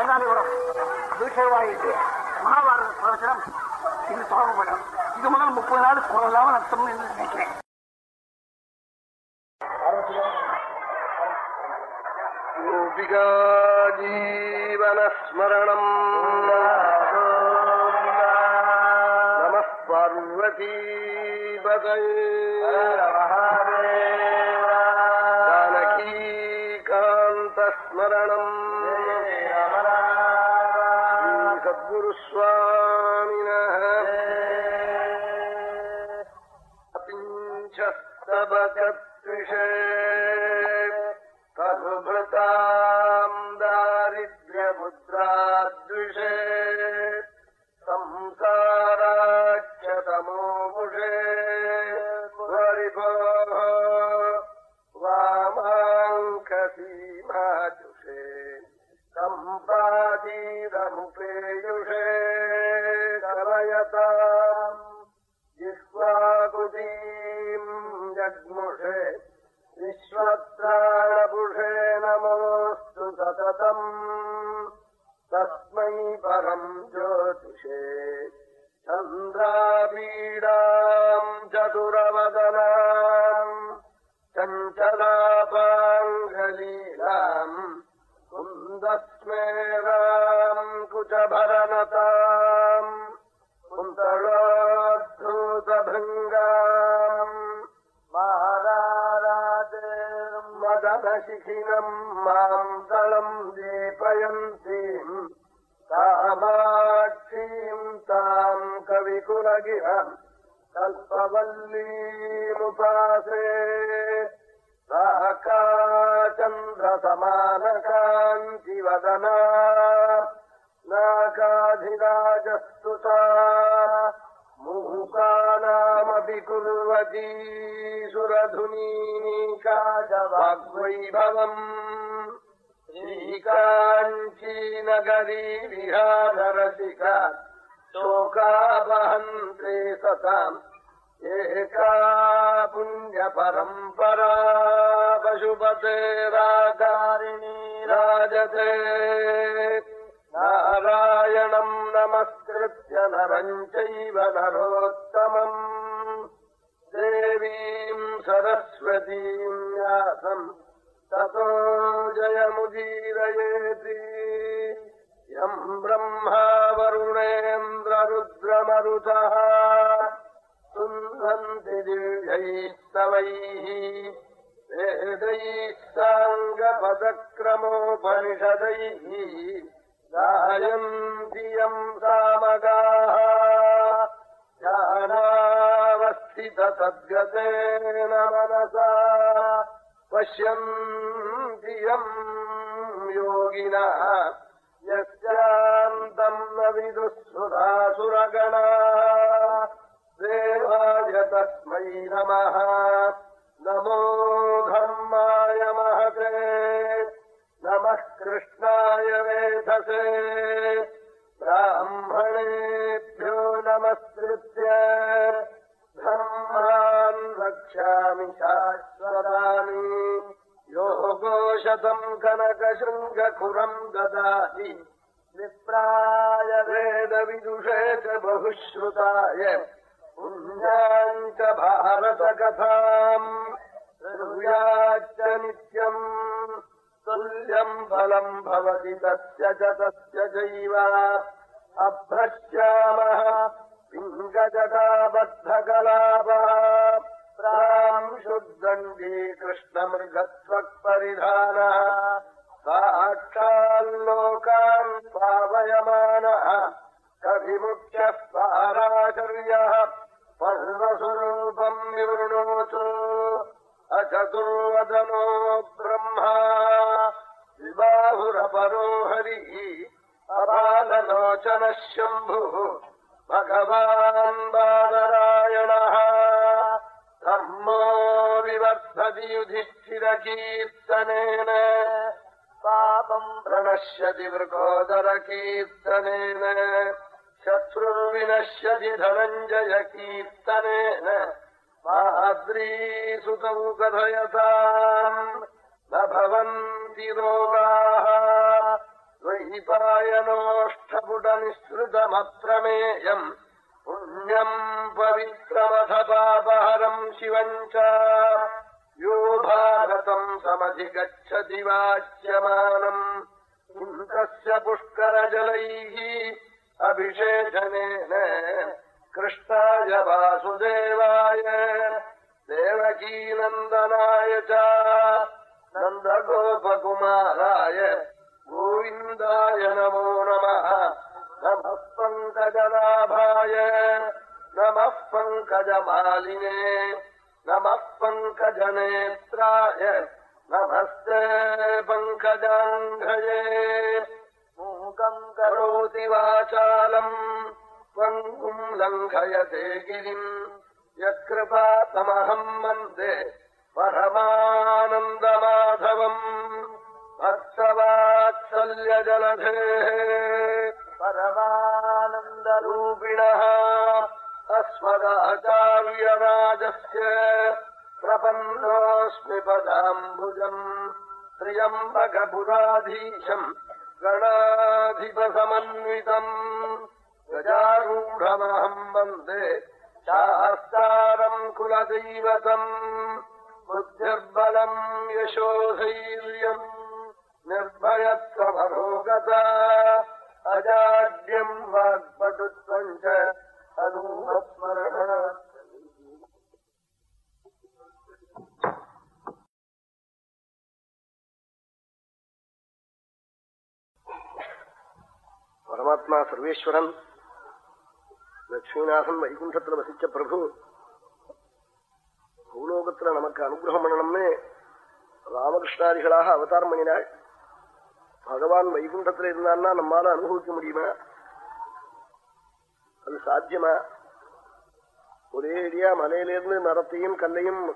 சேனாதிபுரம் தீட்சைவாயிட்டு மகாபாரத பிரவச்சனம் இது தொடங்கப்படும் இது முதல் முப்பது நாள் குறையில்லாம நடத்தணும்னு என்று நினைக்கிறேன் गोपिका जीवनस्मरणम् नमः पार्वतीपदये विश्वत्राणपुषे नमोऽस्तु सततम् तस्मै परम् ज्योतिषे चन्द्रापीडाम् चतुरवदनाम् चञ्चलापाङ्गलीलाम् कुन्दस्मेराम् कुचभरनताम् कुन्तलोद्धूतभृङ्गाम् தலம் மாம் தலம் தீபயந்தீம் காமாட்சீம் தாம் கவிகுலகிரம் கல்பவல்லீமுபாசே சகாச்சந்திரசமானகாந்திவதனா நாகாதிராஜஸ்துதா मुहुकानामपि कुर्वती सुरधुनीकाजवाग्वैभवम् श्रीकाञ्चीनगरी विहाररसिका शोकावहन्ते सताम् एका पुण्यपरम्परा पशुपतेराकारिणी राजते नारायणम् नमस्कृत्य नरम् चैव नरोत्तमम् देवीम् सरस्वतीम् व्यासम् ततो जयमुदीरयेति यम् ब्रह्मा वरुणेन्द्ररुद्रमरुतः तुन्वन्ति दिव्यैस्तवैः वेदैः साङ्गपदक्रमोपनिषदैः गायन्ति यम् सामगाः ध्यानावस्थितसद्गतेन मनसा पश्यन्ति यम् योगिनः यस्यान्तम् न विदुःसुरासुरगणा देवाय तस्मै नमः नमो धर्माय महते नमः कृष्णाय वेधसे ब्राह्मणेभ्यो नमस्कृत्य धर्मान् रक्ष्यामि शाश्वतानि योगो शतम् कनकशृङ्गखुरम् ददाति विप्राय वेदविदुषे च बहुश्रुताय पुण्याम् च भारतकथाम् ब्रूयाच्च नित्यम् तुल्यम् फलम् भवति तस्य च तस्य चैव अभ्रश्यामः पिङ्गजटाबद्धकलापः प्राम् शुद्धण्डी कृष्णमृगत्वक्परिधानः साक्षाल्लोकान् पावयमानः कविमुख्यः पाराचर्यः पर्वस्वरूपम् विवृणोतु अचतुर्वदनो ब्रह्मा विबाहुरपरो हरिः अबाललोचनः शम्भुः भगवान् बादरायणः धर्मो विवर्धति युधिष्ठिरकीर्तनेन पापम् प्रणश्यति वृकोदरकीर्तनेन शत्रुर्विनश्यति धनञ्जयकीर्तनेन माद्रीसुतौ कथयताम् न भवन्ति रोगाः द्वीपायनोष्ठपुटनिःसृतमप्रमेयम् पुण्यम् पवित्रमथ पापहरम् शिवम् च यो भारतम् समधिगच्छति वाच्यमानम् इन्द्रस्य पुष्करजलैः अभिषेचनेन கிருஷ்ணாய வாசுதேவாய தேவகீநந்தனாய நந்தகோபகுமாராய கோவிந்தாய நமோ நம நம பங்கஜலாபாய நம பங்கஜமாலினே நம பங்கஜநேத்ராய நமஸ்தே பங்கஜாங்கயே மூகம் கரோதி வாசாலம் वाचालम् पङ्गुम् लङ्घयते गिरिम् यत्कृपातमहम् वन्दे परमानन्दमाधवम् भक्तवात्सल्यजलधेः परमानन्दरूपिणः अस्मदाचार्यराजस्य प्रपन्नोऽस्मि पदाम्बुजम् त्र्यम्बकपुराधीशम् गणाधिपसमन्वितम् கஜாரூடமஹம் வந்தே சாஸ்தாரம் குலதெய்வதம் புத்திர்பலம் யசோதைரியம் நிர்பயத்வரோகதா அஜாட்யம் வாக்பட்டுத்வஞ்ச அனுமஸ்மரண பரமாத்மா சர்வேஸ்வரன் லட்சுமிநாதன் வைகுண்டத்துல வசிச்ச பிரபு. பூலோகத்துல நமக்கு அனுகிரகம் பண்ணணும்னு ராமகிருஷ்ணாதிகளாக அவதாரம் பண்ணினாள். பகவான் வைகுண்டத்துல இருந்தான்னா நம்மால அனுபவிக்க முடியுமா? அது சாத்தியமா? ஒரே அடியா மலையிலிருந்து மரத்தையும் கல்லையும்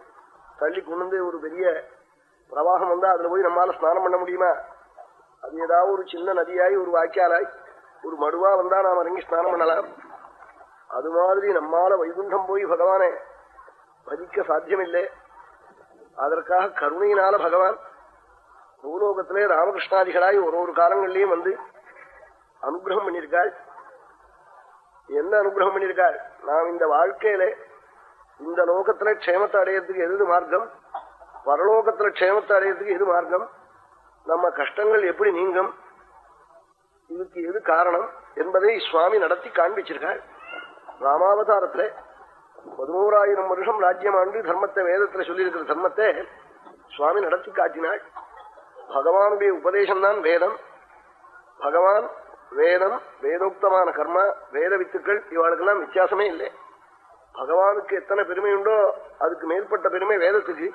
தள்ளி கொண்டு ஒரு பெரிய பிரவாகம் வந்தா அதுல போய் நம்மால ஸ்நானம் பண்ண முடியுமா? அது ஏதாவது ஒரு சின்ன நதியாய் ஒரு வாய்க்காலாய் ஒரு மடுவா வந்தா நாம் இறங்கி ஸ்நானம் பண்ணலாம். அது மாதிரி நம்மால வைகுண்டம் போய் பகவானை பஜிக்க சாத்தியமில்லை. அதற்காக கருணையினால பகவான் பூலோகத்திலே ராமகிருஷ்ணாதிகளாய் ஒரு ஒரு காலங்கள்லயும் வந்து அனுகிரகம் பண்ணியிருக்காள் என்ன அனுகிரகம் பண்ணியிருக்காள் நாம் இந்த வாழ்க்கையில இந்த லோகத்துல க்ஷேமத்தை அடையிறதுக்கு எது மார்க்கம்? பரலோகத்துல க்ஷேமத்தை அடையறதுக்கு எது மார்க்கம்? நம்ம கஷ்டங்கள் எப்படி நீங்கும்? இதுக்கு எது காரணம்? என்பதை சுவாமி நடத்தி காண்பிச்சிருக்காள் ராமாவதாரத்துல பதினோராயிரம் வருஷம் ராஜ்யம் ஆண்டு தர்மத்தை வேதத்துல சொல்லியிருக்கிற தர்மத்தை சுவாமி நடத்தி காட்டினாள். பகவானுடைய உபதேசம் தான் வேதம். பகவான் வேதம் வேதோக்தமான கர்மா வேத வித்துக்கள் இவாளுக்கெல்லாம் வித்தியாசமே இல்லை. பகவானுக்கு எத்தனை பெருமை உண்டோ அதுக்கு மேற்பட்ட பெருமை வேதத்துக்கு.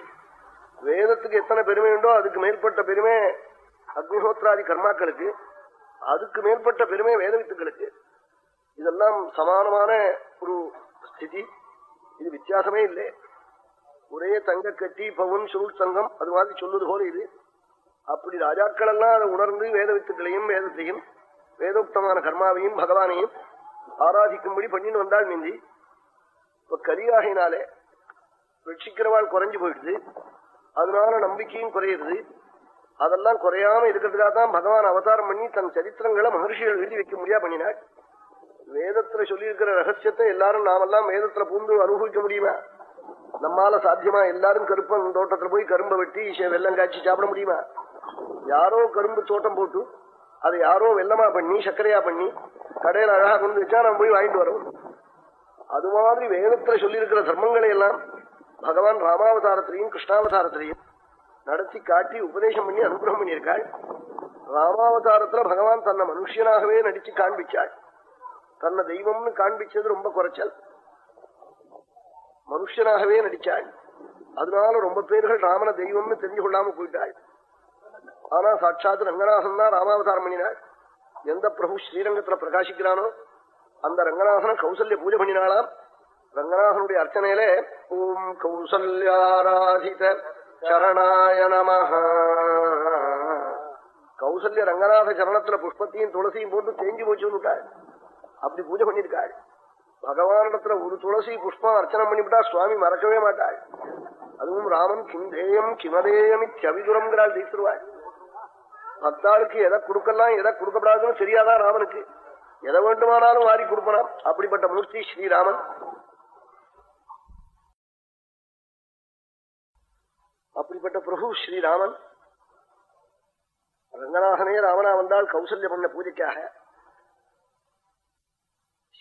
வேதத்துக்கு எத்தனை பெருமை உண்டோ அதுக்கு மேற்பட்ட பெருமை அக்னிஹோத்ராதி கர்மாக்களுக்கு. அதுக்கு மேற்பட்ட பெருமை வேத வித்துக்களுக்கு. இதெல்லாம் சமானமான ஒரு ஸ்திதி இது வித்தியாசமே இல்லை ஒரே தங்க கட்டி பவன் சுருள் சங்கம் அது மாதிரி சொல்லுவது போல இது அப்படி ராஜாக்கள் எல்லாம் அதை உணர்ந்து வேத வித்துக்களையும் வேதத்தையும் வேதோக்தமான கர்மாவையும் பகவானையும் ஆராதிக்கும்படி பண்ணின்னு வந்தாள் மிந்தி இப்ப கரியாகினாலே ரட்சிக்கிறவாள் குறைஞ்சு போயிடுது அதனால நம்பிக்கையும் குறையுது அதெல்லாம் குறையாம இருக்கிறதுக்காக தான் பகவான் அவதாரம் பண்ணி தன் சரித்திரங்களை மகர்ஷிகள் எழுதி வைக்க முடியா பண்ணினாள் வேதத்துல சொல்லியிருக்கிற ரகசியத்தை எல்லாரும் நாமெல்லாம் வேதத்துல பூந்து அனுபவிக்க முடியுமா? நம்மால சாத்தியமா எல்லாரும் கருப்பன் தோட்டத்துல போய் கரும்பை வெட்டி வெள்ளம் காய்ச்சி சாப்பிட முடியுமா? யாரோ கரும்பு தோட்டம் போட்டு அதை யாரோ வெள்ளமா பண்ணி சர்க்கரையா பண்ணி கடையில அழகா கொண்டு வச்சா நம்ம போய் வாங்கிட்டு வரோம். அது மாதிரி வேதத்துல சொல்லியிருக்கிற தர்மங்களை எல்லாம் பகவான் ராமாவதாரத்திலையும் கிருஷ்ணாவதாரத்திலையும் நடத்தி காட்டி உபதேசம் பண்ணி அனுகிரகம் பண்ணியிருக்காள். ராமாவதாரத்துல பகவான் தன்னை மனுஷனாகவே நடிச்சு காண்பிச்சாள். தன்னை தெய்வம்னு காண்பிச்சது ரொம்ப குறைச்சல். மனுஷனாகவே நடிச்சாள். அதனால ரொம்ப பேர்கள் ராமன தெய்வம்னு தெரிஞ்சு கொள்ளாம போயிட்டாள். ஆனா சாட்சாத் ரங்கநாதன் தான் ராமாவதாரம் பண்ணினாள் எந்த பிரபு ஸ்ரீரங்கத்துல பிரகாசிக்கிறானோ அந்த ரங்கநாதன கௌசல்ய பூஜை பண்ணினாலாம் ரங்கநாதனுடைய அர்ச்சனையில ஓம் கௌசல்யாராதித சரணாய நம கௌசல்ய ரங்கநாத சரணத்துல புஷ்பத்தையும் துளசியும் போட்டு தேஞ்சு போச்சுட்டாள் அப்படி பூஜை பண்ணிருக்காள் பகவானிடத்துல ஒரு துளசி புஷ்பம் அர்ச்சனை பண்ணிவிட்டா சுவாமி மறக்கவே மாட்டாள் அதுவும் ராமன் கிந்தேயம் கிமதேயம் இத்தியவிதுரம்ங்கிறாள் தீர்த்துருவாள் பக்தாளுக்கு எதை கொடுக்கலாம் எதை கொடுக்கப்படாதுன்னு தெரியாதான் ராமனுக்கு? எதை வேண்டுமானாலும் வாரி கொடுப்பனாம் அப்படிப்பட்ட மூர்த்தி ஸ்ரீராமன். அப்படிப்பட்ட பிரபு ஸ்ரீராமன். ரங்கநாதனே ராமனா வந்தால் கௌசல்ய பண்ண பூஜைக்காக.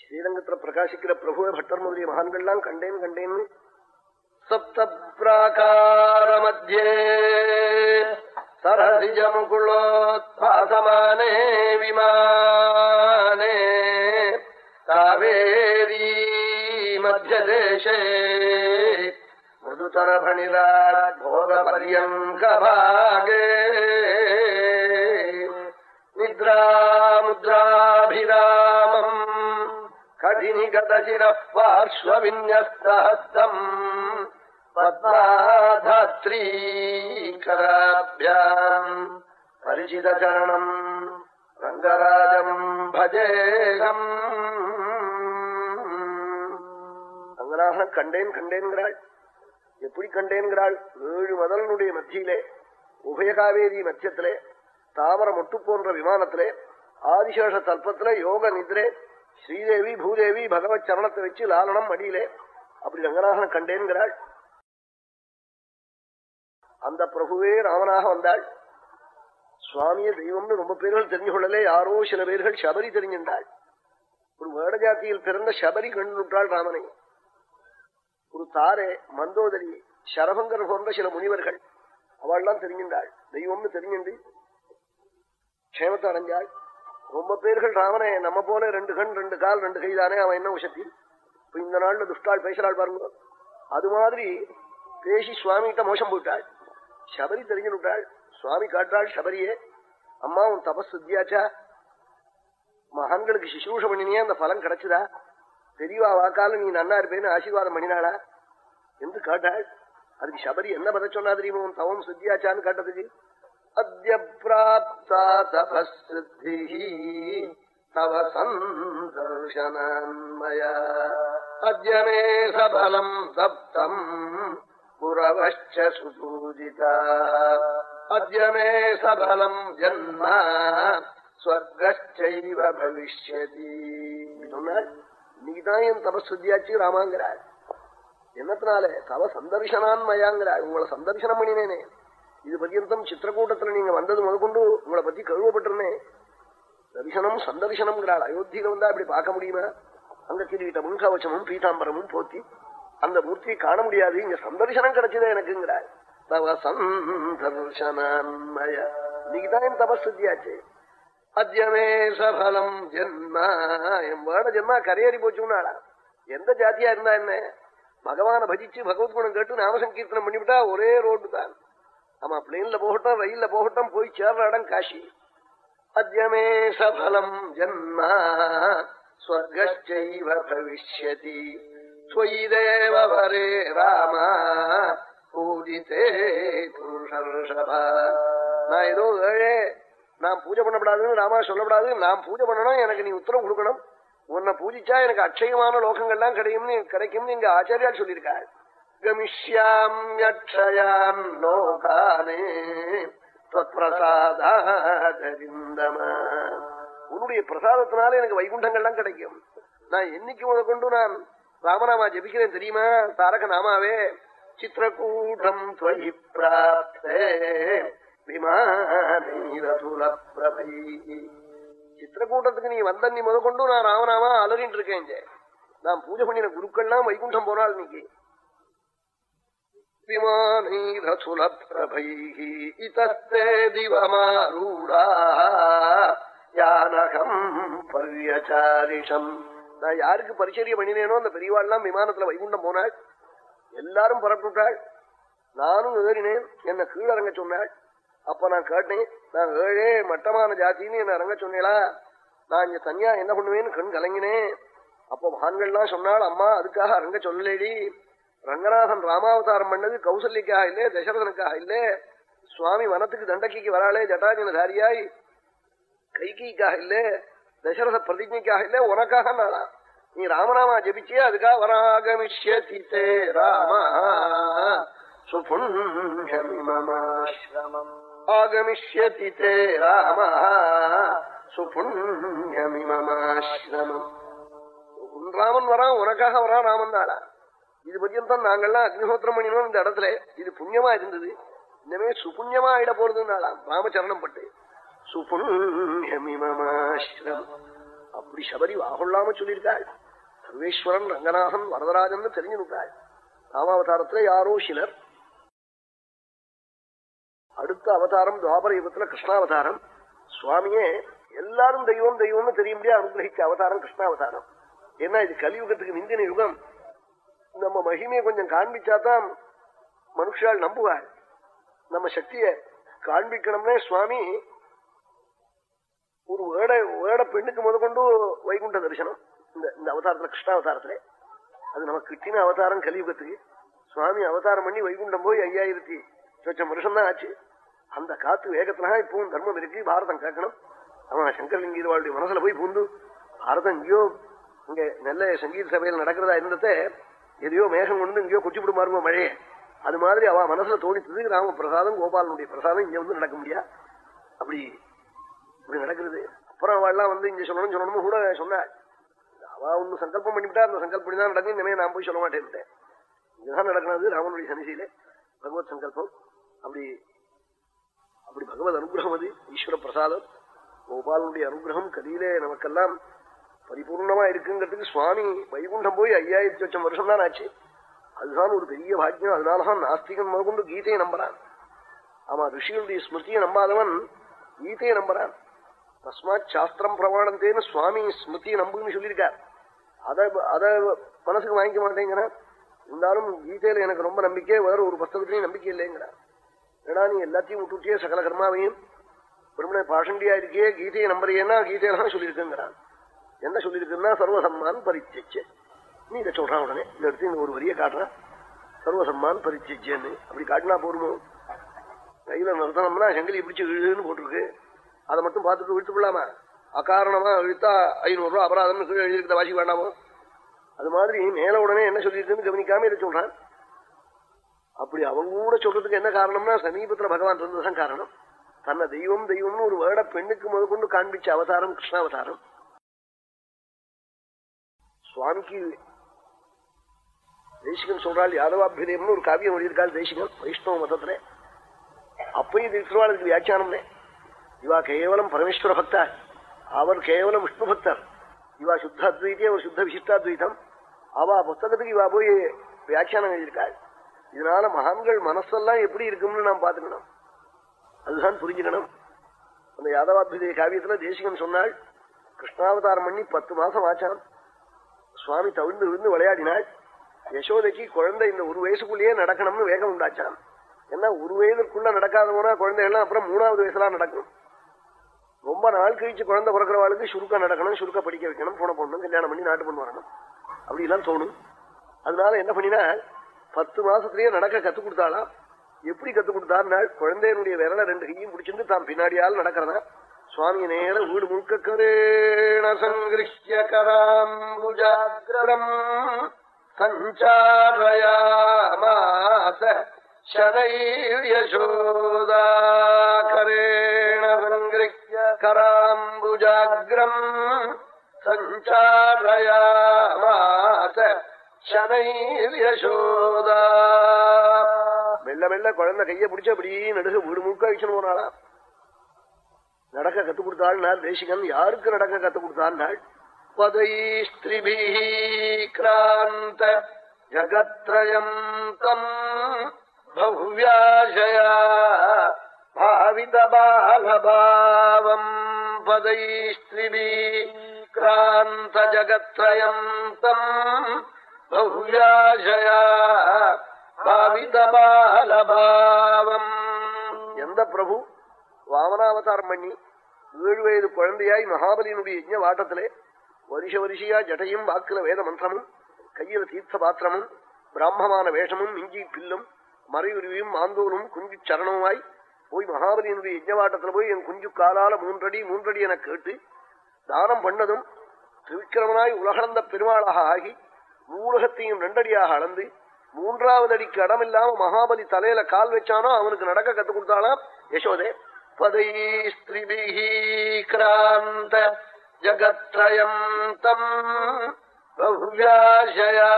ஸ்ரீரங்கத்துல பிரகாசிக்கிற பிரபுவ பட்டர் முதலிய மகான்கள்லாம் கண்டேன் கண்டேன்னு சப்த பிராகார மத்தியே सरसिजमुकुलोत्भासमाने विमाने कावेरी मध्यदेशे मृदुतरफणिराभोगपर्यङ्कभागे निद्रामुद्राभिरामम् கடினிகதசிர பார்ஸ்வவிந்யஸ்தஹஸ்தம் பத்மாதாத்ரீகராபியாம் பரிசிதச்சரணம் ரங்கராஜம் பஜேகம் ரங்கநாக கண்டேன் கண்டேன்கிறாள் எப்படி கண்டேன்கிறாள் ஏழு மதலனுடைய மத்தியிலே உபயகாவேரி மத்தியத்திலே தாமர மொட்டு போன்ற விமானத்திலே ஆதிசேஷ தல்பத்திலே யோக நிதிரே ஸ்ரீதேவி பூதேவி பகவத் சரணத்தை வச்சு லாலனம் அடியிலே அப்படி ரங்கநாதன் கண்டேன்கிறாள். அந்த பிரபுவே ராமனாக வந்தாள். சுவாமிய தெய்வம்னு ரொம்ப பேர்கள் தெரிஞ்சு கொள்ளலே யாரோ சில பேர்கள் சபரி தெரிஞ்சின்றாள். ஒரு வேடஜாத்தியில் பிறந்த சபரி கண்டுட்டாள் ராமனை. ஒரு தாரே மந்தோதரி சரபங்கர் போன்ற சில முனிவர்கள் அவள்லாம் தெரிஞ்சின்றாள். தெய்வம்னு தெரிஞ்சின்றி க்ஷேமத்தை அடைஞ்சாள். ரொம்ப பேர்கள் ராமனை நம்ம போல ரெண்டு கண் ரெண்டு கால் ரெண்டு கை தானே அவன் என்ன உஷத்தி? இப்ப இந்த நாள்ல துஷ்டாள் பேசுறாள் பாருங்க. அது மாதிரி பேசி சுவாமிகிட்ட மோசம் போயிட்டாள் சபரி தெரிஞ்சு விட்டாள். சுவாமி காட்டாள் சபரியே. அம்மா உன் தபஸ் சித்தியாச்சா? மகான்களுக்கு சிசூஷ பண்ணினியே அந்த பலன் கிடைச்சதா? தெரியவா வாக்கால நீ நன்னா இருப்பேன்னு ஆசீர்வாதம் பண்ணினாளா? என்று காட்டாள். அதுக்கு சபரி என்ன பத சொன்னா தெரியுமா? உன் தவம் சித்தியாச்சான்னு காட்டதுக்கு அத்திய பிராப்தா तव தவ சந்தர்ஷனமயா அத்தியமே சபலம் தப்தம் புரவச்ச சுசூஜிதா அத்ய மே சபலம் ஜன்ம ஸ்வர்கச்சைவ பவிஷ்யதி சொன்னாள் இன்னைக்குதான் என் தபஸ்வியாச்சு ராமாங்கிறார் என்னத்தினால தவ சந்தர்ஷனான் மயாங்கிறாள் உங்களை சந்தர்ஷனம் பண்ணினேனே। இது பர்யந்தம் சித்திரக்கூட்டத்துல நீங்க வந்தது முதற்கொண்டு உங்களை பத்தி கழுவப்பட்டிருந்தேன் தரிசனம் சந்தரிசனம்ங்கிறாள். அயோத்தியில வந்தா இப்படி பார்க்க முடியுமா? அங்க கிரீட்டமும் கவச்சமும் பீதாம்பரமும் போத்தி அந்த மூர்த்தியை காண முடியாது. இங்க சந்தர்சனம் கிடைச்சதே எனக்குங்கிறாள். தவ சந்தர்சனமய இன்னைக்குதான் தபஸ்தியாச்சு அத்தியமே சபலம் ஜென்மா. என் வேட ஜென்மா கரையேறி போச்சுன்னாளா? எந்த ஜாத்தியா இருந்தா என்ன? பகவான பஜிச்சு பகவத் குணம் கேட்டு நாமசங்கீர்த்தனம் பண்ணிவிட்டா ஒரே ரோடு தான் ஆமா பிளேன்ல போகட்டும் ரயில்ல போகட்டும் போய் சேர்ற இடம் காஷி அஜமே சபலம் ஜன்மா ஸ்வர்கைவ பவிஷ்யதி ஸ்வயிதேவரே ராம பூஜிதே புருஷர்ஷப நான் ஏதோ ஏழே ராமா எனக்கு நீ உத்தரவு கொடுக்கணும். உன்னை பூஜிச்சா எனக்கு ஆச்சாரியால் சொல்லியிருக்காள் கமிஷ்யாம்யக்ஷயான் லோகானே உன்னுடைய பிரசாதத்தினால எனக்கு வைகுண்டங்கள்லாம் கிடைக்கும். நான் என்னைக்கு முத கொண்டு நான் ராமநாமா ஜபிக்கிறேன் தெரியுமா? தாரக நாமாவே சித்திரக்கூட்டம் துவயி பிராப்தே பிரபை சித்திரக்கூட்டத்துக்கு நீ வந்த நீ முத கொண்டு நான் ராமநாமா அலறிட்டு இருக்கேன் நான் பூஜை பண்ணின குருக்கள்லாம் வைகுண்டம் போறாள் இன்னைக்கு. இத்தே திவமாரூடா யானகம் பர்யச்சாரிஷம் நான் யாருக்கு பரிச்சரிய பண்ணினேனோ? அந்த பெரியவாள்லாம் விமானத்துல வைகுண்டம் போனாள். எல்லாரும் புறப்பட்டுட்டாள் நானும் ஏறினேன். என்ன கீழறங்க சொன்னாள். அப்ப நான் கேட்டேன் நான் ஏழே மட்டமான ஜாத்தின்னு என்ன இறங்க சொன்னேளா? நான் இங்க தனியா என்ன பண்ணுவேன்னு கண் கலங்கினேன். அப்போ மகான்கள்லாம் சொன்னாள் அம்மா அதுக்காக அரங்க சொல்லலேடி. ரங்கநாதன் ராமாவதாரம் பண்ணது கௌசல்யக்காக இல்லே தசரதனுக்காக இல்லே சுவாமி வனத்துக்கு தண்டக்கிக்கு வராளே ஜட்டாஜனதாரியாய் கைகிக்காக இல்லே தசரத பிரதிஜைக்காக இல்ல உனக்காக நாளா நீ ராமராமா ஜபிச்சியே அதுக்காக வராகமிஷ்யதி தே ராம. ஆகமிஷ்யதி தே ராம. சுபுண்ணியமிமமாசிரமம் ராமன் வரான் உனக்காக வரான் ராமன் நாளா இது பத்தியம் நாங்கள்லாம் அக்னிஹோத்திரம் பண்ணினோம் இந்த இடத்துல. இது புண்ணியமா இருந்தது. இனிமே சுபுண்ணியமா ஆயிட போறதுன்னாலாம் ராமச்சரணம் பட்டு. சுபுண்ணியமிமமாசிரம் அப்படி சபரி வாகொள்ளாம சொல்லியிருக்காள். சர்வேஸ்வரன் ரங்கநாதன் வரதராஜன் தெரிஞ்சு விட்டாள் ராமாவதாரத்துல யாரோ சிலர். அடுத்த அவதாரம் துவாபர யுகத்துல கிருஷ்ணாவதாரம். சுவாமியே எல்லாரும் தெய்வம் தெய்வம்னு தெரியும்படியா முடியாது அனுகிரகிச்ச அவதாரம் கிருஷ்ணாவதாரம். ஏன்னா இது கலியுகத்துக்கு முந்தின யுகம். நம்ம மகிமையை கொஞ்சம் காண்பிச்சாதான் மனுஷால் நம்புவாள் நம்ம சக்திய காண்பிக்கணும்னே சுவாமி ஒரு வேட வேட பெண்ணுக்கு முதற்கொண்டு வைகுண்ட தரிசனம். இந்த இந்த அவதாரத்துல கிருஷ்ணாவதாரத்துல அது நம்ம கிட்டின அவதாரம் கலியுகத்துக்கு. சுவாமி அவதாரம் பண்ணி வைகுண்டம் போய் ஐயாயிரத்தி சொச்சம் வருஷம்தான் ஆச்சு. அந்த காத்து வேகத்துலதான் இப்பவும் தர்மம் இருக்கு. பாரதம் கேட்கணும். அவன் சங்கரலிங்கீர்வாளுடைய மனசுல போய் பூந்து பாரதம் இங்கேயோ இங்க நல்ல சங்கீத சபையில் நடக்கிறதா இருந்தத எதையோ மேகம் கொண்டு இங்கேயோ கொட்டி விடுமாறுமோ மழையே. அது மாதிரி அவ மனசுல தோணித்தது ராம பிரசாதம் கோபாலனுடைய பிரசாதம் இங்க வந்து நடக்க முடியா? அப்படி இப்படி நடக்கிறது. அப்புறம் அவள்லாம் வந்து இங்க சொல்லணும் சொல்லணும்னு கூட சொன்னாள் அவ ஒண்ணு சங்கல்பம் பண்ணிவிட்டா அந்த சங்கல்பம் தான் நடக்கும் இனிமே நான் போய் சொல்ல மாட்டேன் இதுதான் நடக்கிறது ராமனுடைய சனிசையில பகவத் சங்கல்பம். அப்படி அப்படி பகவத் அனுகிரகம் அது ஈஸ்வர பிரசாதம் கோபாலனுடைய அனுகிரகம் கதியிலே நமக்கெல்லாம் பரிபூர்ணமா இருக்குங்கிறதுக்கு சுவாமி வைகுண்டம் போய் ஐயாயிரத்தி லட்சம் வருஷம் தான் ஆச்சு. அதுதான் ஒரு பெரிய பாக்கியம். அதனாலதான் நாஸ்திகன் முதற்கொண்டு கீதையை நம்புறான். ஆமா ரிஷிகளுடைய ஸ்மிருதியை நம்பாதவன் கீதையை நம்புறான். தஸ்மாத் சாஸ்திரம் பிரமாணத்தேன்னு சுவாமி ஸ்மிருதியை நம்புன்னு சொல்லியிருக்கார். அதை அதை மனசுக்கு வாங்கிக்க மாட்டேங்கிறான் இருந்தாலும் கீதையில எனக்கு ரொம்ப நம்பிக்கை வேற ஒரு புஸ்தகத்திலையும் நம்பிக்கை இல்லைங்கிறார். ஏன்னா நீ எல்லாத்தையும் விட்டுட்டியே சகல கர்மாவையும் பிரம்மண பாஷண்டியா இருக்கே கீதையை நம்புறியேன்னா கீதையில தான் சொல்லியிருக்குங்கிறான் என்ன சொல்லியிருக்குன்னா சர்வசம்மான் பரிச்சேச்சு. நீ இதை சொல்றான் உடனே இந்த இடத்துல ஒரு வரியை காட்டுறான் சர்வசம்மான் பரிச்சைச்சேன்னு. அப்படி காட்டினா போருமோ கையில நிறுத்தனம்னா செங்கலி பிடிச்சி இழுன்னு போட்டிருக்கு. அதை மட்டும் பார்த்துட்டு விழுத்து விடலாமா அகாரணமா இழுத்தா ஐநூறு ரூபா அபராதம்னு கீழே எழுதியிருக்க வாசி வேண்டாமோ? அது மாதிரி மேல உடனே என்ன சொல்லியிருக்குன்னு கவனிக்காம இதை சொல்றான். அப்படி அவங்க கூட சொல்றதுக்கு என்ன காரணம்னா சமீபத்துல பகவான் இருந்ததுதான் காரணம். தன்னை தெய்வம் தெய்வம்னு ஒரு வேட பெண்ணுக்கு முதற்கொண்டு காண்பிச்ச அவதாரம் கிருஷ்ணாவதாரம். சுவாமிக்கு தேசிகன் சொல்றாள் யாதவாபிதயம்னு ஒரு காவியம் எழுதியிருக்காள் தேசிகன் வைஷ்ணவ மதத்துல. அப்பயும் திருவாளுக்கு வியாக்கியானம்னே. இவா கேவலம் பரமேஸ்வர பக்தா அவர் கேவலம் விஷ்ணு பக்தர். இவா சுத்த அத்வைத்தி அவர் சுத்த விசிஷ்டாத்வைதம் அவா புஸ்தகத்துக்கு இவா போய் வியாக்கியானம் எழுதியிருக்காள். இதனால மகான்கள் மனசெல்லாம் எப்படி இருக்கும்னு நாம் பாத்துக்கணும் அதுதான் புரிஞ்சுக்கணும். அந்த யாதவாபிதய காவியத்துல தேசிகன் சொன்னாள் கிருஷ்ணாவதாரம் பண்ணி பத்து மாசம் ஆச்சான் சுவாமி தவிர்ந்து விழுந்து விளையாடினாள் யசோதைக்கு குழந்தை இந்த ஒரு வயசுக்குள்ளேயே நடக்கணும்னு வேகம் உண்டாச்சான் ஏன்னா ஒரு வயதுக்குள்ள நடக்காத போனா குழந்தைகள்லாம் அப்புறம் மூணாவது வயசுலாம் நடக்கும். ரொம்ப நாள் கழிச்சு குழந்தை பிறக்கிறவாளுக்கு சுருக்கா நடக்கணும் சுருக்கா படிக்க வைக்கணும் போன போடணும் கல்யாணம் பண்ணி நாட்டு பண்ணு வரணும். அப்படிலாம் தோணும். அதனால என்ன பண்ணினா பத்து மாசத்திலேயே நடக்க கத்து கொடுத்தாலாம் எப்படி கத்து கொடுத்தாருனாள் குழந்தையனுடைய விரல ரெண்டு கையும் பிடிச்சிருந்து தான் பின்னாடியால் நடக்கிறதா? சுவாமி நேர வீடு முழுக்க கரேண சங்கிருஷ்ய கராம்புஜாகிரம் சஞ்சாரயாமாச शरैर्यशोदा करेण सङ्गृह्य कराम्बुजाग्रम् सञ्चारयामास शनैर्यशोदा மெல்ல மெல்ல குழந்தை கைய பிடிச்ச அப்படி நடுக வீடு முழுக்க வச்சுன்னு போனாளா நடக்க கத்துக் கொடுத்தாள் தேசிகன் யாருக்கு நடக்க கத்துக் கொடுத்தாள் பதை கிராந்த ஜகத்ரயம் தம் பவ்யாசயா பாவித பாலபாவம் பதைஸ்திரிபி கிராந்த ஜகத்ரயம் தம் பவ்யாசயா பாவித பாலபாவம் எந்த பிரபு வாமனாவதாரம் பண்ணி ஏழு வயது குழந்தையாய் மகாபலியினுடைய யஜ்ஞ வாட்டத்திலே வருஷ வருஷியா ஜடையும் வாக்குல வேத மந்திரமும் கையில தீர்த்த பாத்திரமும் பிராமமான வேஷமும் மிஞ்சி பில்லும் மறையுருவியும் மாந்தோலும் குஞ்சு சரணமாய் போய் மகாபலியினுடைய யஜ்ஞவாட்டத்துல போய் என் குஞ்சு காலால மூன்றடி மூன்றடி என கேட்டு தானம் பண்ணதும் திருவிக்கிரமனாய் உலகளந்த பெருமாளாக ஆகி நூலகத்தையும் ரெண்டடியாக அளந்து மூன்றாவது அடிக்கு இடமில்லாம மகாபலி தலையில கால் வச்சானோ அவனுக்கு நடக்க கத்துக் கொடுத்தாலாம் யசோதே. பதை கிராந்த ஜகத்ரயம் தம் பவ்யாசயா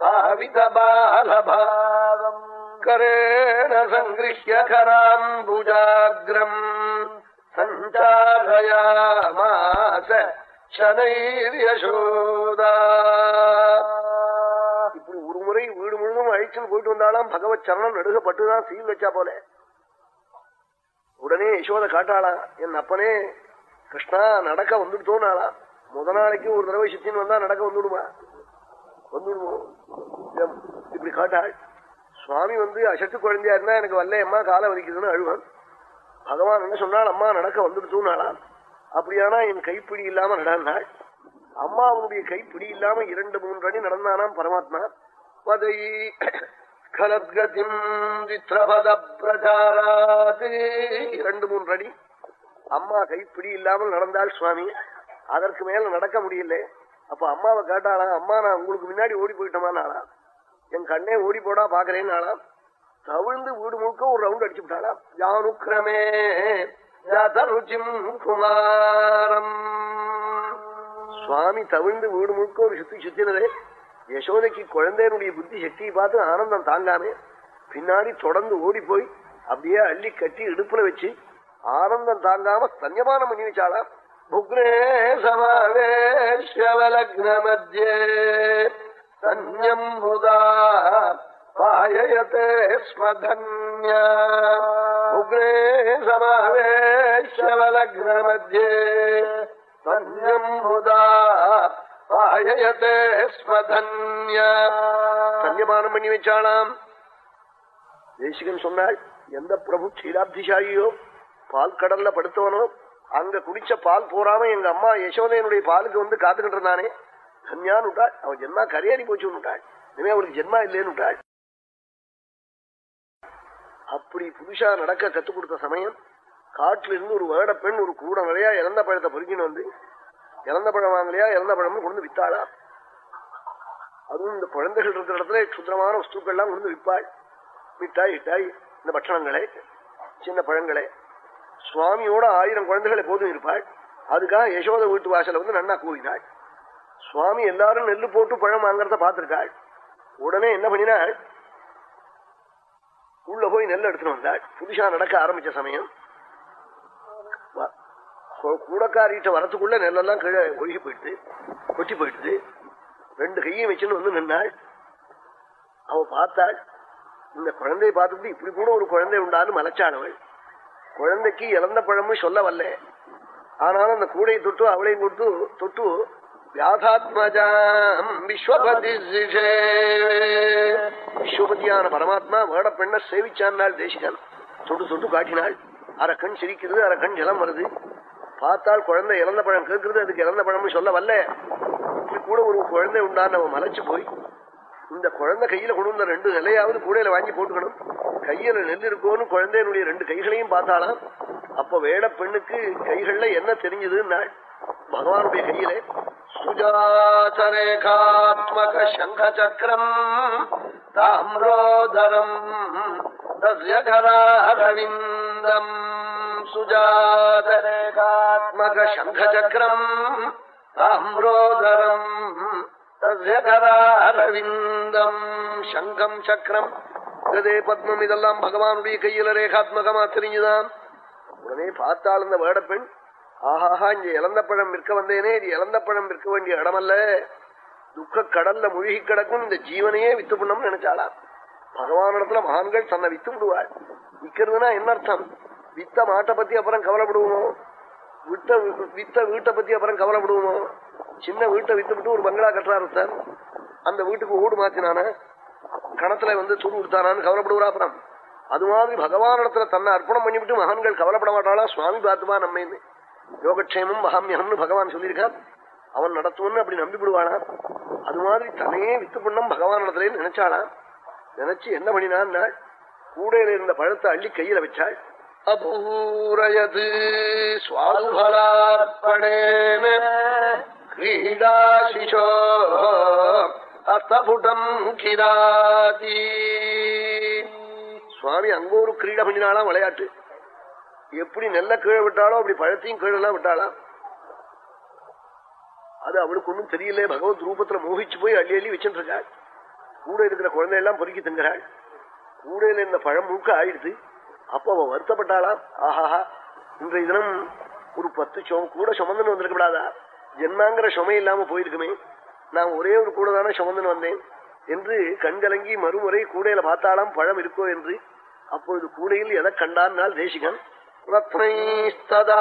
பாவித கரேண சங்கிருஹ்ய கராம்புஜாகிரம் சஞ்சாரயாமாச சனைர்யசோதா இப்படி ஒரு முறை வீடு முழுவதும் அழிச்சல் போயிட்டு வந்தாலும் பகவத் சரணம் நடுகப்பட்டுதான் சீல் வச்சா போல. உடனே யசோத காட்டாளா என் அப்பனே கிருஷ்ணா நடக்க வந்துடுத்தோனாளா முத நாளைக்கு ஒரு தடவை சித்தின் வந்தா நடக்க வந்துடுமா? வந்துடுவோம் இப்படி காட்டாள். சுவாமி வந்து அசத்து குழந்தையா இருந்தா எனக்கு வல்ல அம்மா காலை வலிக்குதுன்னு அழுவான். பகவான் என்ன சொன்னால் அம்மா நடக்க வந்துடுத்துனாளாம் அப்படியானா என் கைப்பிடி இல்லாம நடந்தாள். அம்மா அவனுடைய கைப்பிடி இல்லாம இரண்டு மூன்று அடி நடந்தானாம் பரமாத்மா. பதை கலத்கதிம் சித்திரபத பிரச்சாராது இரண்டு மூன்று அடி. அம்மா கைப்பிடி இல்லாமல் நடந்தாள் சுவாமி. அதற்கு மேல நடக்க முடியல அப்ப அம்மாவை கேட்டாளா அம்மா நான் உங்களுக்கு முன்னாடி ஓடி போயிட்டோமானாளா என் கண்ணே ஓடி போடா பாக்குறேன்னாளா தவிழ்ந்து வீடு முழுக்க ஒரு ரவுண்ட் அடிச்சு விட்டாளா ஜானுக்கிரமே குமாரம். சுவாமி தவிழ்ந்து வீடு முழுக்க ஒரு சுத்தி சுத்தினதே யசோதைக்கு குழந்தையனுடைய புத்தி சக்தியை பார்த்து ஆனந்தம் தாங்காம பின்னாடி தொடர்ந்து ஓடி போய் அப்படியே அள்ளி கட்டி இடுப்புல வச்சு ஆனந்தம் தாங்காம ஸ்தன்யமானம் பண்ணி வச்சாளா? புக்ரே சமாவேஸ்வலக்ன மத்தியே முதா பாயயதே ஸ்மதன்யா. உக்ரே சமாவேஸ்வலக்ன மத்தியே முதா பாயயதே பண்ணி வச்சாளாம் தேசிகன் சொன்னாள் எந்த பிரபு க்ஷீராப்திசாயியோ பால் கடல்ல படுத்தவனோ அங்க குடிச்ச பால் போறாம எங்க அம்மா யசோதையனுடைய பாலுக்கு வந்து காத்துக்கிட்டு இருந்தானே கன்யான்னு விட்டாள் அவன் ஜென்மா கரையாடி போச்சு விட்டாள் இனிமே அவளுக்கு ஜென்மா இல்லேன்னு விட்டாள் அப்படி புதுசா நடக்க கத்துக் கொடுத்த சமயம் காட்டுல இருந்து ஒரு வேட பெண் ஒரு கூட நிறைய இறந்த பழத்தை பொறுக்கின்னு வந்து இறந்த பழம் வாங்கலையா? இறந்த பழம் கொண்டு வித்தாளா? அதுவும் இந்த குழந்தைகள் இருக்கிற இடத்துல சுத்தமான வஸ்துக்கள்லாம் கொண்டு விற்பாள். மிட்டாய் இட்டாய் இந்த பட்சணங்களை சின்ன பழங்களை. சுவாமியோட ஆயிரம் குழந்தைகளை போதும் இருப்பாள். அதுக்காக யசோத வீட்டு வாசல வந்து நன்னா கூறினாள் சுவாமி எல்லாரும் நெல்லு போட்டு பழம் வாங்கறத பார்த்திருக்காள். உடனே என்ன பண்ணினாள்? உள்ள போய் நெல் எடுத்துட்டு வந்தாள். புதுசா நடக்க ஆரம்பிச்ச சமயம் கூடக்காரிட்ட வரத்துக்குள்ள நெல்லெல்லாம் கீழே ஒழுகி போயிடுது. கொட்டி போயிடுது. ரெண்டு கையும் வச்சுன்னு வந்து நின்னாள். அவ பார்த்தாள் இந்த குழந்தைய பார்த்துட்டு இப்படி கூட ஒரு குழந்தை உண்டான்னு மலைச்சானவள். குழந்தைக்கு இழந்த பழமும் சொல்ல வரல ஆனாலும் அந்த கூடையை தொட்டு அவளையும் கொடுத்து தொட்டு வியாதாத்மஜாம் விஸ்வபதி விஸ்வபதியான பரமாத்மா வேட பெண்ண சேவிச்சான் தேசிகன். தொட்டு தொட்டு காட்டினாள். அரை கண் சிரிக்கிறது அரை கண் ஜலம் வருது. பார்த்தால் குழந்தை இறந்த பழம் கேட்கறது அதுக்கு இறந்த பழம்னு சொல்ல வரல கூட ஒரு குழந்தை உண்டான்னு அவன் மலைச்சு போய் இந்த குழந்தை கையில கொண்டு வந்த ரெண்டு நிலையாவது கூடையில வாங்கி போட்டுக்கணும். கையில நெல் இருக்கோன்னு குழந்தையினுடைய ரெண்டு கைகளையும் பார்த்தாலாம் அப்ப வேட பெண்ணுக்கு கைகள்ல என்ன தெரிஞ்சதுன்னா பகவானுடைய கையில சுஜாச்சரேகாத்மக சங்க சக்கரம் தாமிரோதரம் தரவிந்தம் சுஜாதரேகாத்மக சங்க சக்கரம் அரவிந்தம் சங்கம் சக்கரம் கதே பத்மம் இதெல்லாம் பகவானுடைய கையில ரேகாத்மகமா தெரிஞ்சுதான். உடனே பார்த்தாள் இந்த வேடப்பெண் ஆஹாஹா இங்க இழந்த பழம் விற்க வந்தேனே இது இழந்த பழம் விற்க வேண்டிய இடமல்ல. துக்க கடல்ல முழுகி கிடக்கும் இந்த ஜீவனையே வித்து பண்ணணும்னு நினைச்சாளா பகவானிடத்துல மகான்கள் தன்னை வித்து விடுவாள் விற்கிறதுனா என்ன அர்த்தம்? வித்த மாட்டை பத்தி அப்புறம் கவலைப்படுவோமோ? விட்ட வித்த வீட்டை பத்தி அப்புறம் கவலைப்படுவோமோ? சின்ன வீட்டை வித்து விட்டு ஒரு பங்களா கட்டுறாரு அந்த வீட்டுக்கு ஓடு மாத்தினான. கணத்துல வந்து துரு கொடுத்தானான்னு கவலைப்படுவா அப்புறம். அது மாதிரி பகவானிடத்துல தன்னை அர்ப்பணம் பண்ணிவிட்டு மகான்கள் கவலைப்பட மாட்டாளா? சுவாமி பார்த்துமா நம்ம யோகக்ஷேமம் மகாமியம்னு பகவான் சொல்லியிருக்கான் அவன் நடத்துவன்னு அப்படி நம்பிவிடுவானா அது மாதிரி தன்னையே வித்து பண்ணம் பகவான் இடத்துல நினைச்சாளா? நினைச்சு என்ன பண்ணினான் கூடையில இருந்த பழத்தை அள்ளி கையில வச்சாள். அபூரயது சுவாதுபலார்ப்பணேன கிரீடாசிஷோ அத்தபுடம் கிராதி சுவாமி அங்க ஒரு கிரீடா பண்ணினாலாம் விளையாட்டு। எப்படி நல்ல கீழே விட்டாலோ அப்படி பழத்தையும் கீழெல்லாம் விட்டாலாம் அது அவளுக்கு ஒன்றும் தெரியல பகவத் ரூபத்துல மோகிச்சு போய் அள்ளி அள்ளி வச்சுட்டு கூட இருக்கிற குழந்தை எல்லாம் பொறுக்கி தின்கிறாள். கூடையில இருந்த பழம் மூக்க ஆயிடுது. அப்போ அவ வருத்தப்பட்டாளாம். ஆஹாஹா இன்றைய தினம் ஒரு பத்து கூட சுமந்துன்னு வந்திருக்க கூடாதா? ஜென்மாங்கிற சுமை இல்லாம போயிருக்குமே. நான் ஒரே ஒரு கூட தானே சுமந்துன்னு வந்தேன். என்று கண்கலங்கி மறுமுறை கூடையில பார்த்தாலாம் பழம் இருக்கோ என்று. அப்பொழுது கூடையில் எதை கண்டான்னால் தேசிகன் ரத்னைஸ்ததா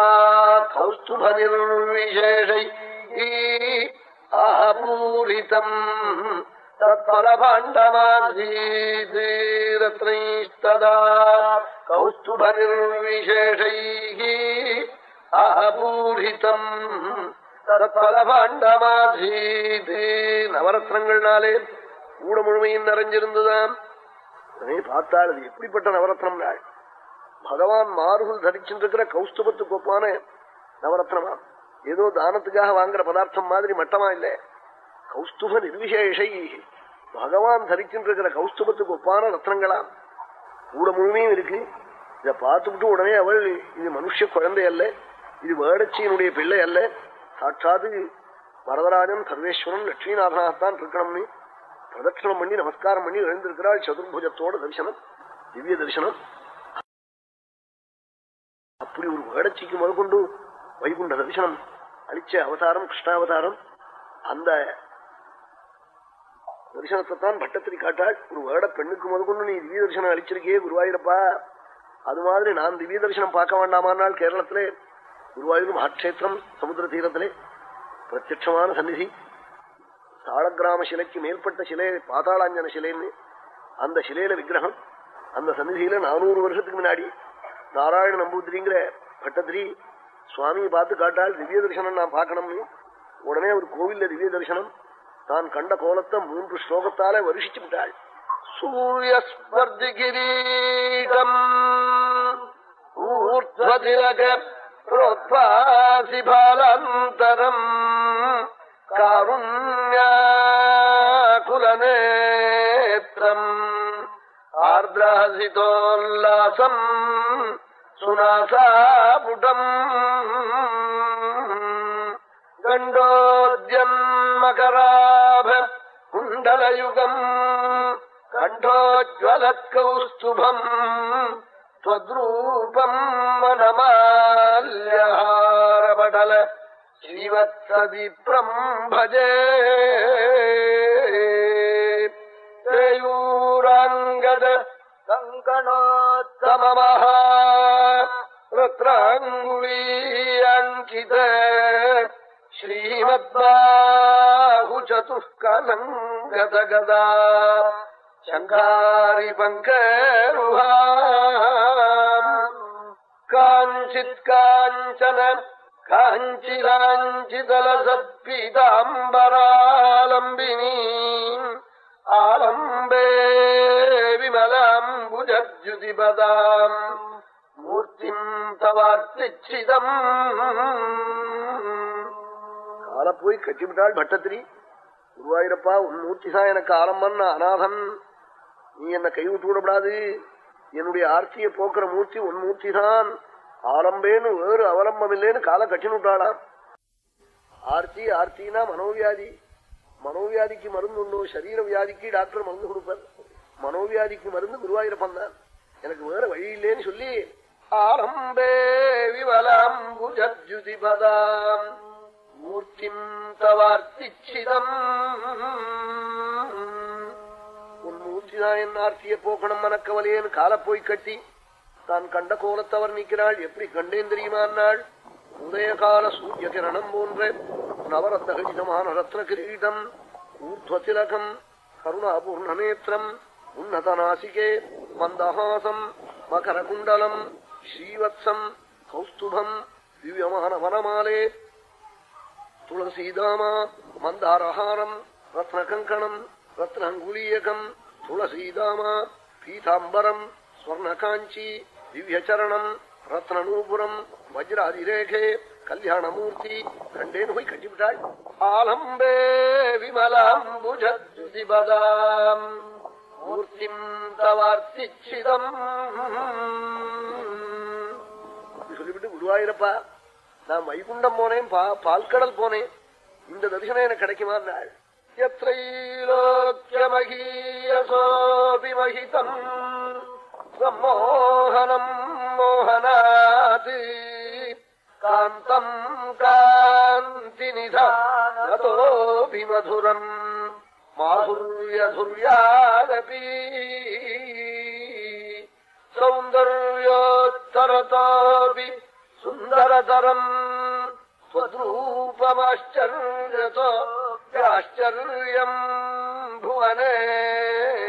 கௌஸ்துப நிர்விசேஷை ஆபூரிதம் தத்பலபாண்டமாதீரத்னைஸ்ததா நவரத்னங்கள்னாலே கூட முழுமையும் நிறைஞ்சிருந்துதான் பார்த்தால் அது எப்படிப்பட்ட நவரத்னம் நாள் பகவான் மாறுகள் தரிச்சிருக்கிற கௌஸ்துபத்துக்கு ஒப்பான நவரத்னமா? ஏதோ தானத்துக்காக வாங்குற பதார்த்தம் மாதிரி மட்டமா இல்லை. கௌஸ்துப நிர்விசேஷை பகவான் தரிச்சுருக்கிற கௌஸ்துபத்துக்கு ஒப்பான ரத்னங்களாம். கூட முழுமையும் இருக்கு. இதை பார்த்துட்டு உடனே அவள் இது மனுஷ குழந்தை அல்ல இது வேடச்சியினுடைய பிள்ளை அல்ல. சாட்சாது வரதராஜன் சர்வேஸ்வரன் லட்சுமிநாதனாகத்தான் இருக்கணும்னு பிரதட்சணம் பண்ணி நமஸ்காரம் பண்ணி எழுந்திருக்கிறாள் சதுர்புஜத்தோட தரிசனம் திவ்ய தரிசனம். அப்படி ஒரு வேடச்சிக்கு முதற்கொண்டு வைகுண்ட தரிசனம் அளிச்ச அவதாரம் கிருஷ்ணாவதாரம். அந்த தரிசனத்தை தான் பட்டத்திரி காட்டாள். ஒரு வருட பெண்ணுக்கு முதற்கொண்டு நீ திவ்ய தரிசனம் அளிச்சிருக்கே குருவாயூரப்பா. அது மாதிரி நான் திவ்ய தரிசனம் பார்க்க வேண்டாமானால் கேரளத்திலே? குருவாயூர் மகாட்சேத்திரம் சமுத்திர தீரத்திலே. பிரத்யட்சமான சந்நிதி. தாளகிராம சிலைக்கு மேற்பட்ட சிலை பாதாளாஞ்சன சிலைன்னு. அந்த சிலையில விக்கிரகம். அந்த சந்நிதியில நானூறு வருஷத்துக்கு முன்னாடி நாராயண நம்பூதிரிங்கிற பட்டத்திரி சுவாமியை பார்த்து காட்டால் திவ்ய தரிசனம் நான் பார்க்கணும்னு. உடனே ஒரு கோவில்ல திவ்ய தரிசனம். தான் கண்ட கோலத்தை மூன்று ஸ்லோகத்தாலே வருஷிச்சு விட்டாள். சூரியஸ்வர்தி கிரீடம் ஊர்வதிலக பிரோத்வாசிபாலாந்தரம் காருண்யாகுலநேத்திரம் ஆர்திராசிதோல்லாசம் சுனாசாபுடம் सुनासापुटम् गण्डोद्यन्मकराभ कुण्डलयुगम् कण्ठोज्ज्वलत्कौस्तुभम् त्वद्रूपम् मनमाल्यहारपटल श्रीवत्सविप्रम् भजे त्रयूराङ्गद कङ्कणोत्तममः रत्राङ्गुलीयाङ्कित श्रीमद्बाहुचतुष्कलङ्गतगदा शङ्कारि पङ्करुहा काञ्चित् काञ्चन काञ्चिराञ्चिदलसत्पीताम्बरालम्बिनी आलम्बे विमलाम्बुजद्युतिपदाम् मूर्तिम् तवार्तिच्छिदम् கால போய் கட்டிவிட்டாள் பட்டத்திரி. குருவாயிரப்பா உன் மூர்த்தி தான் எனக்கு ஆலம்பன் அநாதன். நீ என்ன கைவிட்டு விடப்படாது என்னுடைய ஆர்த்தியை போக்குற மூர்த்தி உன் மூர்த்தி தான் ஆலம்பேன்னு வேறு அவலம்பம் இல்லைன்னு காலை கட்டினுட்டாளாம் ஆர்த்தி ஆர்த்தினா மனோவியாதி. மனோவியாதிக்கு மருந்து உண்டோ? சரீர வியாதிக்கு டாக்டர் மருந்து கொடுப்பார். மனோவியாதிக்கு மருந்து குருவாயூரப்பன் தான். எனக்கு வேற வழி இல்லைன்னு சொல்லி. ஆரம்பே விமலாம்புஜத்யுதிபதாம் மூர்த்திம் தவார்த்திச்சிதம். உன் மூர்த்திதான் என் ஆர்த்திய போக்கணும் மனக்கவலையேன்னு கால போய் கட்டி தான் கண்ட கோலத்தவர் நிற்கிறாள் எப்படி கண்டேன் தெரியுமான்னாள் உதயகால சூரிய கிரணம் போன்ற நவரத்த நவரத்தகடிதமான ரத்ன கிரீடம் ஊர்த்வ திலகம் கருணாபூர்ண நேத்திரம் உன்னத நாசிகே மந்தஹாசம் மகரகுண்டலம் ஸ்ரீவத்சம் கௌஸ்துபம் திவ்யமான வனமாலே துளசீதாமா மந்தாரஹாரம் ரத்னகங்கணம் ரத்னங்குலீயகம் துளசீதாமா பீதாம்பரம் ஸ்வர்ணகாஞ்சி திவ்யச்சரணம் ரத்னநூபுரம் வஜ்ராதிரேகே கல்யாணமூர்த்தி கண்டேன்னு போய் கட்டிவிட்டாள் ஆலம்பே விமலாம்புஜத்யுதிபதாம். மூர்த்திம் தவார்த்திச்சிதம். சொல்லிவிட்டு குருவாயிரப்பா நான் வைகுண்டம் போனேன் பால்கடல் போனேன். இந்த தரிசனம் எனக்கு கிடைக்குமா யத்ரைலோக்கியமகீயசோபிமகிதம் மோகனம் மோகனாத் காந்தம் காந்தி நிதோபிமதுரம் மாதுர்யதுர்யாதபி சௌந்தர்யோத்தரதாபி சுந்தரதரம் स्वद्रूपमाश्चर्यतोऽप्याश्चर्यम् भुवनेनगस्य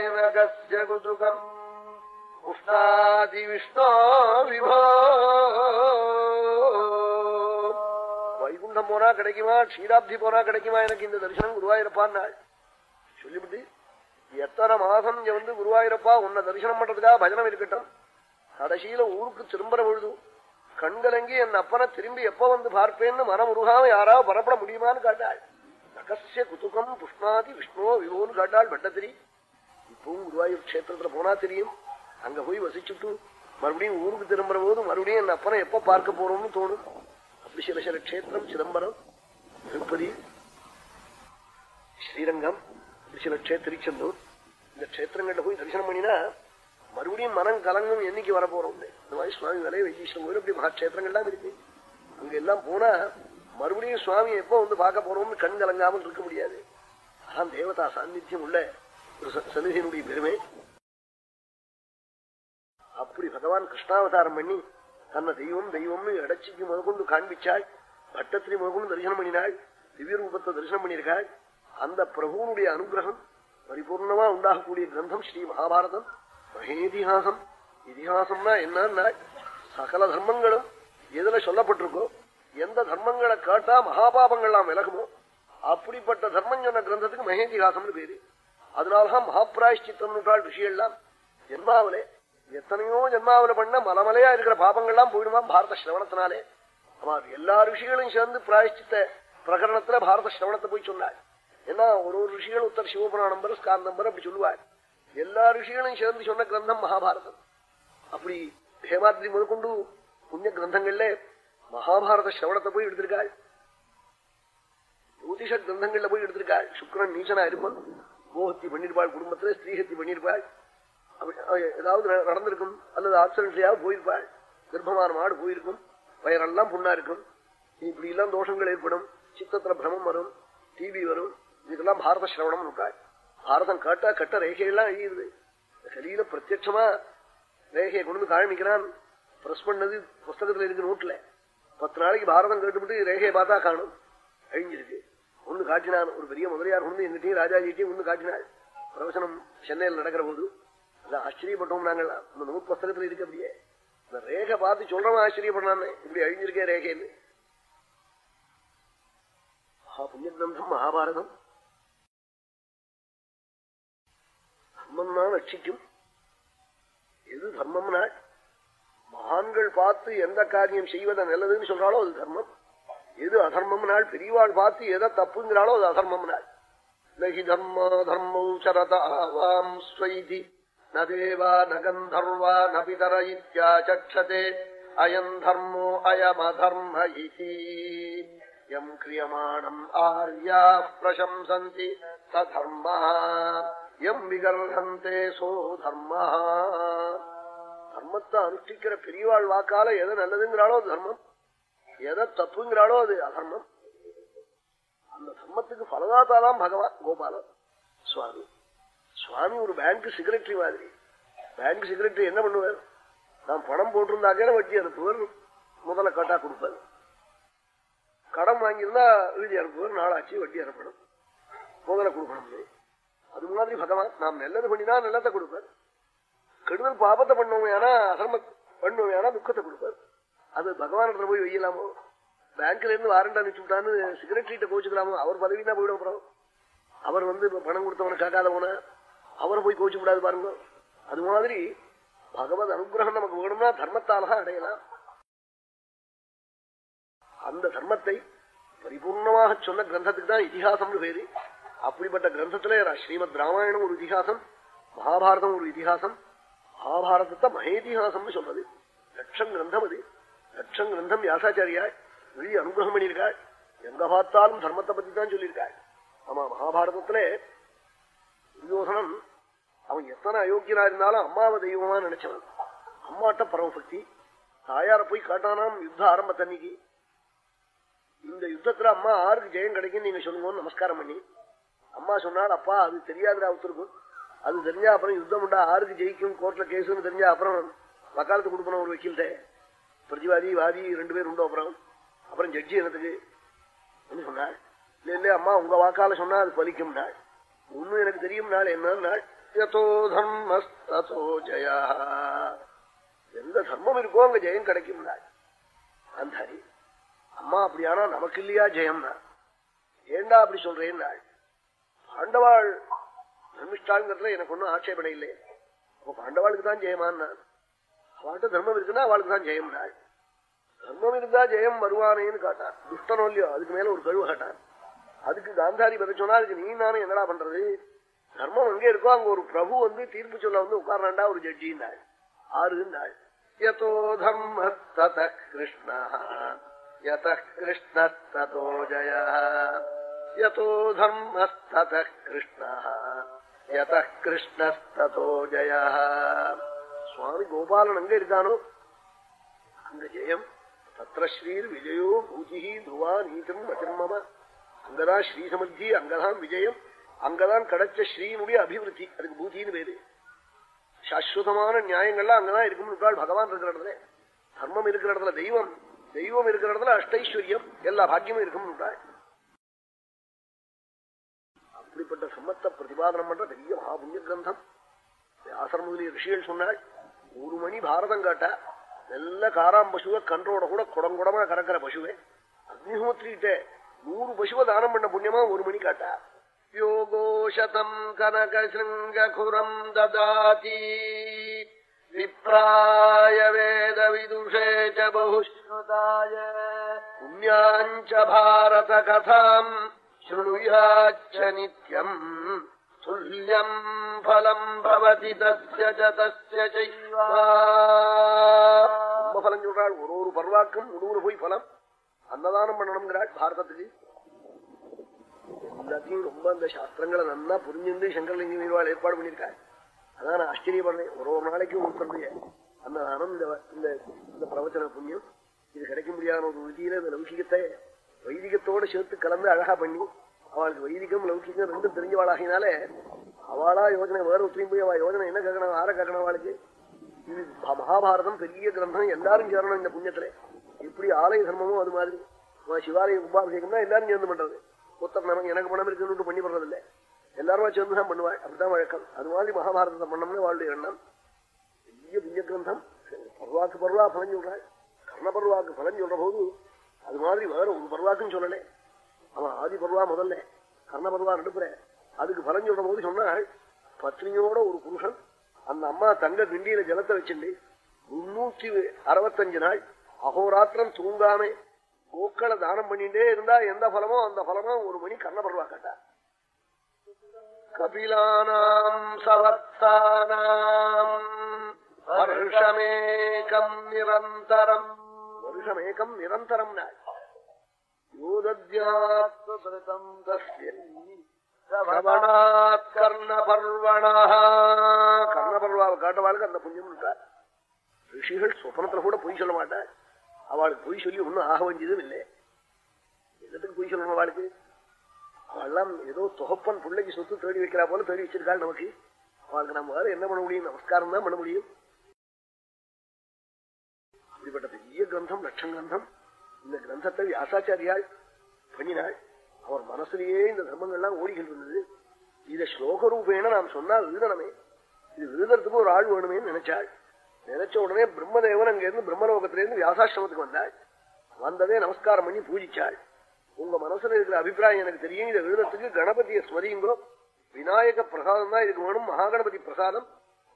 कुतुकम् உஷ்ணாதிவிஷ்ணோ விபோ வைகுண்டம் போனா கிடைக்குமா க்ஷீராப்தி போனா கிடைக்குமா எனக்கு இந்த தரிசனம் குருவாயிரப்பான் நாள் சொல்லிவிட்டு எத்தனை மாசம் இங்க வந்து குருவாயிரப்பா உன்னை தரிசனம் பண்றதுக்காக பஜனம் இருக்கட்டும் கடைசியில ஊருக்கு திரும்புற பொழுது கண்கலங்கி என் அப்பனை திரும்பி எப்ப வந்து பார்ப்பேன்னு மனம் உருகாம யாராவது பரப்பட முடியுமான்னு காட்டாள். நகசிய குதுகம் புஷ்ணாதி விஷ்ணுவோ விவோன்னு காட்டாள் பட்டத்திரி. இப்பவும் குருவாயூர் கஷேத்திரத்துல போனா தெரியும். அங்க போய் வசிச்சுட்டு மறுபடியும் ஊருக்கு திரும்புற போது மறுபடியும் என் அப்பனை எப்ப பார்க்க போறோம்னு தோணும். அப்படி சில சில கஷேத்திரம் சிதம்பரம் திருப்பதி ஸ்ரீரங்கம் இப்படி சில கஷேத்திர திருச்செந்தூர் இந்த கஷேத்திரங்கள்ல போய் தரிசனம் பண்ணினா மறுபடியும் மனம் கலங்கும் என்னைக்கு வரப்போறோம் இந்த மாதிரி சுவாமி விலை வைத்தீஸ்வரன் கோயில் இப்படி மகாட்சேத்திரங்கள்லாம் இருக்கு. அங்க எல்லாம் போனா மறுபடியும் சுவாமி எப்போ வந்து பார்க்க போறோம்னு கண் கலங்காமல் இருக்க முடியாது. அதான் தேவதா சாநித்தியம் உள்ள ஒரு சன்னிதியினுடைய பெருமை. அப்படி பகவான் கிருஷ்ணாவதாரம் பண்ணி தன்னை தெய்வம் தெய்வம்னு இடச்சிக்கு முதற்கொண்டு காண்பிச்சாள் பட்டத்திரி முதற்கொண்டு தரிசனம் பண்ணினாள் திவ்ய ரூபத்தை தரிசனம் பண்ணியிருக்காள் அந்த பிரபுவனுடைய அனுகிரகம் பரிபூர்ணமா உண்டாகக்கூடிய கிரந்தம் ஸ்ரீ மகாபாரதம். மகேதிஹாசம் இதிகாசம்னா என்னன்னா சகல தர்மங்களும் எதுல சொல்லப்பட்டிருக்கோ எந்த தர்மங்களை கேட்டா மகாபாபங்கள்லாம் விலகுமோ அப்படிப்பட்ட தர்மம் சொன்ன கிரந்தத்துக்கு மகேதிகாசம்னு பேரு. அதனாலதான் மகாபிராய்ச்சித்தம் ரிஷியெல்லாம் ஜென்மாவிலே எத்தனையோ ஜென்மாவில பண்ண மலமலையா இருக்கிற பாபங்கள்லாம் போயிடுமா பாரத சிரவணத்தினாலே. ஆமா எல்லா ரிஷிகளும் சேர்ந்து பிராயஷ்சித்த பிரகரணத்துல பாரத சிரவணத்தை போய் சொன்னாள் ஏன்னா ஒரு ஒரு ரிஷிகள் உத்தர சிவபுராணம்பர் ஸ்காந்தம்பர் அப்படி சொல்லுவாள் எல்லா ரிஷிகளும் சேர்ந்து சொன்ன கிரந்தம் மகாபாரதம். அப்படி ஹேமாத்ரி முதற்கொண்டு புண்ணிய கிரந்தங்கள்ல மகாபாரத சிரவணத்தை போய் எடுத்திருக்காள். ஜோதிஷ கிரந்தங்கள்ல போய் எடுத்திருக்காள். சுக்கரன் நீச்சனா இருப்பான். கோஹத்தி பண்ணிருப்பாள் குடும்பத்துல ஸ்ரீஹத்தி பண்ணிருப்பாள். ஏதாவது நடந்திருக்கும். அல்லது ஆக்சிடென்ட்லயாவது போயிருப்பாள். கர்ப்பமான மாடு போயிருக்கும். வயரெல்லாம் புண்ணா இருக்கும். இப்படி எல்லாம் தோஷங்கள் ஏற்படும். சித்தத்துல பிரமம் வரும். டிவி வரும். இதுக்கெல்லாம் பாரத சிரவணம் இருக்காள் பாரதம் காட்டா கட்ட ரேகையெல்லாம் அழியுது. கலியில பிரத்யட்சமா ரேகையை கொண்டு காமிக்கிறான். பிரஸ் பண்ணது புஸ்தகத்துல இருக்கு நோட்ல பத்து நாளைக்கு பாரதம் கேட்டுவிட்டு ரேகையை பார்த்தா காணும். அழிஞ்சிருக்கு. ஒண்ணு காட்டினான். ஒரு பெரிய முதலியார் ஒண்ணு எங்கிட்டையும் ராஜாஜிட்டையும் ஒண்ணு காட்டினாள் பிரவசனம் சென்னையில் நடக்கிற போது அதான் ஆச்சரியப்பட்டோம் நாங்கள். அந்த நோட் புஸ்தகத்துல இருக்கு அப்படியே. இந்த ரேகை பார்த்து சொல்றவன் ஆச்சரியப்படலாமே இப்படி அழிஞ்சிருக்கேன் ரேகைன்னு. மகா கிரந்தம் மகாபாரதம். தர்மம் தான் ரட்சிக்கும். எது தர்மம்னா? மகான்கள் பார்த்து எந்த காரியம் செய்வதை நல்லதுன்னு சொல்றாலோ அது தர்மம். எது அதர்மம் நாள் பெரியவாள் பார்த்து எதை தப்புங்கிறாளோ அது அதர்மம் நாள் நகி தர்மா தர்மௌ சரதாவாம் ஸ்வைதி. நதேவா நகந்தர்வா நபிதர இத்தியாச்சக்ஷதே அயம் தர்மோ அயமதர்ம எம் கிரியமாணம் ஆர்யா பிரசம்சந்தி. தர்மா. எம் விகர்ஹந்தே சோ தர்மா. தர்மத்தை அனுஷ்டிக்கிற பெரியவாள் வாக்கால எதை நல்லதுங்கிறாளோ தர்மம். எதை தப்புங்கிறாளோ அது அதர்மம். அந்த தர்மத்துக்கு பலதாத்தாதான் பகவான் கோபாலன் சுவாமி. சுவாமி ஒரு பேங்க் செக்ரட்டரி மாதிரி. பேங்க் செக்ரட்டரி என்ன பண்ணுவார்? நான் பணம் போட்டிருந்தாக்கே வட்டி அனுப்புவார் முதல்ல கட்டா கொடுப்பாரு. கடன் வாங்கியிருந்தா எழுதி அனுப்புவார் நாளாச்சு வட்டி அனுப்பணும். முதல்ல கொடுக்கணும். அது மாதிரி பகவான் நாம் நல்லது பண்ணினா நல்லதை கொடுப்பார். கெடுதல் பாபத்தை பண்ணுவோம் ஏன்னா அசர்ம பண்ணுவோம் ஏன்னா துக்கத்தை கொடுப்பார். அது பகவான் போய் வெய்யலாமோ பேங்க்ல இருந்து வாரண்ட் அனுப்பிச்சு சிகரெட் செக்ரட்டரிட்ட கோச்சுக்கலாமோ? அவர் பதவி தான் போயிட போறோம் அவர் வந்து பணம் கொடுத்தவனை காக்காத போன அவரை போய் கோச்சு விடாது பாருங்க. அது மாதிரி பகவத் அனுகிரகம் நமக்கு வேணும்னா தர்மத்தாலதான் அடையலாம். அந்த தர்மத்தை பரிபூர்ணமாக சொன்ன கிரந்தத்துக்கு தான் இதிகாசம்னு பேரு. அப்படிப்பட்ட கிரந்தத்துல ஸ்ரீமத் ராமாயணம் ஒரு இதிகாசம் மகாபாரதம் ஒரு இதிகாசம். மகாபாரதத்தை மகேதிகாசம்னு சொல்றது. லட்சம் கிரந்தம் அது. லட்சம் கிரந்தம் வியாசாச்சாரியா வெளியே அனுகிரகம் பண்ணியிருக்காள் எங்க பார்த்தாலும் தர்மத்தை பத்தி தான் சொல்லியிருக்காள் ஆமா மகாபாரதத்துல துரியோசனம் அவன் எத்தனை அயோக்கியனா இருந்தாலும் அம்மாவை தெய்வமா நினைச்சவன். அம்மாட்ட பரமபக்தி. தாயார போய் காட்டானாம் யுத்த ஆரம்பத்தன்னைக்கு. இந்த யுத்தத்துல அம்மா ஆருக்கு ஜெயம் கிடைக்கும் நீங்க சொல்லுங்கன்னு நமஸ்காரம் பண்ணி அம்மா சொன்னால் அப்பா அது தெரியாதுடா ஒருத்தருக்கும் அது தெரிஞ்சா அப்புறம் யுத்தம் உண்டா? ஆறுக்கு ஜெயிக்கும் கோர்ட்ல கேஸுன்னு தெரிஞ்சா அப்புறம் வக்காலத்து கொடுப்பணும் ஒரு வக்கீல்கிட்ட. பிரதிவாதி வாதி ரெண்டு பேர் உண்டோ அப்புறம். அப்புறம் ஜட்ஜி என்னத்துக்கு? என்ன சொன்னாள்? இல்ல இல்ல அம்மா உங்க வாக்கால சொன்னா அது பலிக்கும் நாள் ஒன்னும் எனக்கு தெரியும் நாள் என்ன நாள் யதோ தர்மஸ்தோ ஜயா. எந்த தர்மம் இருக்கோ அங்க ஜெயம் கிடைக்கும் நாள் அந்தாரி அம்மா அப்படியானா நமக்கு இல்லையா ஜெயம்னா? ஏண்டா அப்படி சொல்றேன் நாள் பாண்டவாள் தர்மிஷ்டாங்கிறதுல எனக்கு ஒன்றும் ஆட்சேபனை இல்லை. அப்போ பாண்டவாளுக்கு தான் ஜெயமான்னா அவள்கிட்ட தர்மம் இருக்குன்னா அவளுக்கு தான் ஜெயம் நாள் தர்மம் இருந்தா ஜெயம் வருவானேன்னு காட்டான். துஷ்டனோ இல்லையோ அதுக்கு மேல ஒரு கழுவு காட்டான். அதுக்கு காந்தாரி பதில் சொன்னா அதுக்கு நீ நானும் என்னடா பண்றது? தர்மம் எங்க இருக்கோ அங்க ஒரு பிரபு வந்து தீர்ப்பு சொல்ல வந்து உட்கார்றாண்டா ஒரு ஜட்ஜி நாள் ஆறு நாள் யதோ தர்ம தத கிருஷ்ணா யத ததோ ஜயா. யதோ தர்மஸ்தத கிருஷ்ணா யத கிருஷ்ணோ ஜய சுவாமி கோபாலன் அங்க இருக்கானோ அங்க ஜெயம் தத்ரஸ்ரீர் விஜயோ பூஜி துவா நீதம் அஜன்மம அங்கதான் ஸ்ரீ சமத்தி அங்கதான் விஜயம் அங்கதான் கிடைச்ச ஸ்ரீனுடைய அபிவிருத்தி அதுக்கு பூஜின்னு பேரு சாஸ்வதமான நியாயங்கள்லாம் அங்கதான் இருக்கும்னு பகவான் இருக்கிற இடத்துல. தர்மம் இருக்கிற இடத்துல தெய்வம். தெய்வம் இருக்கிற இடத்துல அஷ்டைஸ்வரியம். எல்லா பாக்கியமும் இருக்கும்னு அப்படிப்பட்ட சம்பாதனம் பண்ற பெரிய மகாபுண்ணிய கிரந்தம் வியாசர் முதலிய ரிஷிகள் சொன்னாள் ஒரு மணி பாரதம் காட்டா நல்ல காராம் பசுவை கன்றோட கூட குடங்குடமா கறக்கிற பசுவை அக்னிஹோத்திரிட்ட நூறு பசுவை தானம் பண்ண புண்ணியமா ஒரு மணி காட்டா. யோகோஷதம் கனகசிருங்குரம் ததாதி விப்ராய வேத விதுஷே பகுஸ்ருதாய புண்ணியாஞ்ச பாரத கதாம் ஸ்ருணுயாச்ச நித்யம் துல்லியம் பலம் பவதி தஸ்ய பலம் சொல்றாள் ஒரு ஒரு பர்வாக்கும் நூறு போய் பலம். அன்னதானம் பண்ணணுங்கிறாள் பாரதத்துக்கு எல்லாத்தையும் ரொம்ப அந்த சாஸ்திரங்களை நல்லா புரிஞ்சிருந்து சங்கரலிங்க ஏற்பாடு பண்ணியிருக்காள் அதான் நான் ஆச்சரியப்படுறேன். ஒரு ஒரு நாளைக்கும் ஒருத்தருடைய அன்னதானம் இந்த இந்த பிரவச்சன புண்ணியம். இது கிடைக்க முடியாத ஒரு விதியில இந்த லௌகிகத்தை வைதிகத்தோட சேர்த்து கலந்து அழகா பண்ணி அவளுக்கு வைதிகம் லௌகிகம் ரெண்டும் தெரிஞ்சவாளாகினாலே அவளா யோஜனை வேற ஒத்தையும் போய் அவள் யோஜனை என்ன கேட்கணும் ஆற கேட்கணும் அவளுக்கு? இது மகாபாரதம் பெரிய கிரந்தம் எல்லாரும் சேரணும் இந்த புண்ணியத்துல. எப்படி ஆலய தர்மமும் அது மாதிரி. சிவாலய உபாபிஷேகம்னா எல்லாரும் சேர்ந்து பண்றது. ஒருத்தர் நமக்கு எனக்கு பணம் இருக்குன்னு பண்ணி பண்றது இல்லை சேர்ந்து தான் பண்ணுவாள். அப்படிதான் வழக்கம். அது மாதிரி மகாபாரதத்தை பண்ணோம்னு வாழ்டைய எண்ணம். பெரிய புண்ணிய கிரந்தம். பருவாக்கு பருவா பலன் சொல்றாள் கர்ண பருவாக்கு பலன் சொல்ற போது அது மாதிரி வேற ஒரு பருவாக்குன்னு சொல்லலை. அவன் ஆதி பருவா முதல்ல கர்ண பருவா நடுப்புற அதுக்கு பலன் சொல்ற போது சொன்னாள் பத்னியோட ஒரு புருஷன் அந்த அம்மா தங்க திண்டியில ஜலத்தை வச்சுண்டு முன்னூத்தி அறுபத்தஞ்சு நாள் அகோராத்திரம் தூங்காம கோக்களை தானம் பண்ணிட்டே இருந்தா எந்த பலமோ அந்த பலமோ ஒரு மணி கர்ணபர்வா கேட்டா. கபிலானாம் சவத்தானாம் வருஷமேகம் நிரந்தரம். வருஷமேகம் நிரந்தரம் நாள் யோதத்யாத்மம் கர்ணபர்வாவை காட்டவாளுக்கு அந்த புண்ணியம் ரிஷிகள் சொப்பனத்துல கூட பொய் சொல்ல மாட்டார். அவளுக்கு பொய் சொல்லி ஒன்னும் ஆக வேண்டியதும் இல்லை. என்னத்துக்கு பொய் சொல்லணும் அவளுக்கு? அவெல்லாம் ஏதோ தொகப்பன் பிள்ளைக்கு சொத்து தேடி வைக்கிறா போல தேடி வச்சிருக்காள் நமக்கு. அவளுக்கு நம்ம வேற என்ன பண்ண முடியும்? நமஸ்காரம் தான் பண்ண முடியும். அப்படிப்பட்ட பெரிய கிரந்தம் லட்சம் கிரந்தம். இந்த கிரந்தத்தை வியாசாச்சாரியால் பண்ணினாள் அவர் மனசுலயே இந்த தர்மங்கள்லாம் ஓடிகள் இருந்தது இத ஸ்லோக ரூபேன நாம் சொன்னா எழுதணுமே இது எழுதுறதுக்கு ஒரு ஆள் வேணுமே நினைச்சாள். நினைச்ச உடனே பிரம்மதேவன் அங்கிருந்து பிரம்மலோகத்திலிருந்து வியாசாசிரமத்துக்கு வந்தாள். வந்ததே நமஸ்காரம் பண்ணி பூஜிச்சாள். உங்க மனசுல இருக்கிற அபிப்பிராயம் எனக்கு தெரியும். இதை எழுதுறதுக்கு கணபதியை ஸ்மதியுங்கோ விநாயக பிரசாதம் தான் இதுக்கு வேணும். மகாகணபதி பிரசாதம்.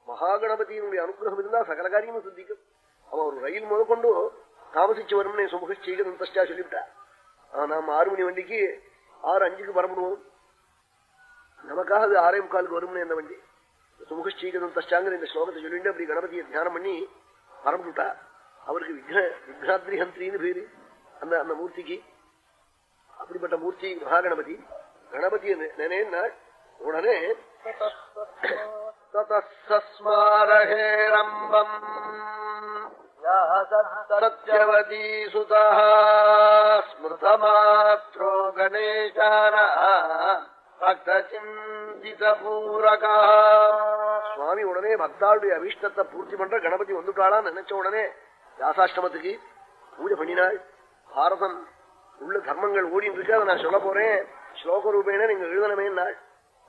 மகாகணபதியினுடைய அனுகிரகம் இருந்தா சகல காரியமும் சித்திக்கும். அவன் ஒரு ரயில் முதற்கொண்டு தாமசிச்சு வரும்னு சுமுக ஸ்ரீகதந்தா சொல்லிவிட்டா நாம ஆறு மணி வண்டிக்கு ஆறு அஞ்சுக்கு வரப்படுவோம் நமக்காக அது ஆறே முக்காலுக்கு வரும்னு என்ன வண்டி. சுமுக ஸ்ரீகதம் தஷ்டாங்கிற இந்த ஸ்லோகத்தை சொல்லிட்டு அப்படி கணபதியை தியானம் பண்ணி மறந்துட்டா அவருக்கு விக்ன விக்னாத்ரி ஹந்திரின்னு பேரு. அந்த அந்த மூர்த்திக்கு. அப்படிப்பட்ட மூர்த்தி மகாகணபதி. கணபதியை நினைன்னா உடனே தஸ்மாரகேரம்பம் सत्यवती सुतः स्मृतमात्रो गणेशानः भक्तचिन्तितपूरकः சுவாமி உடனே பக்தாளுடைய அபிஷ்டத்தை பூர்த்தி பண்ற கணபதி வந்துட்டாளா நினைச்ச உடனே வியாசாஷ்டமத்துக்கு பூஜை பண்ணினாள் பாரதம் உள்ள தர்மங்கள் ஓடிட்டு இருக்கு அதை நான் சொல்ல போறேன் ஸ்லோக ரூபேன நீங்க எழுதணுமே நாள்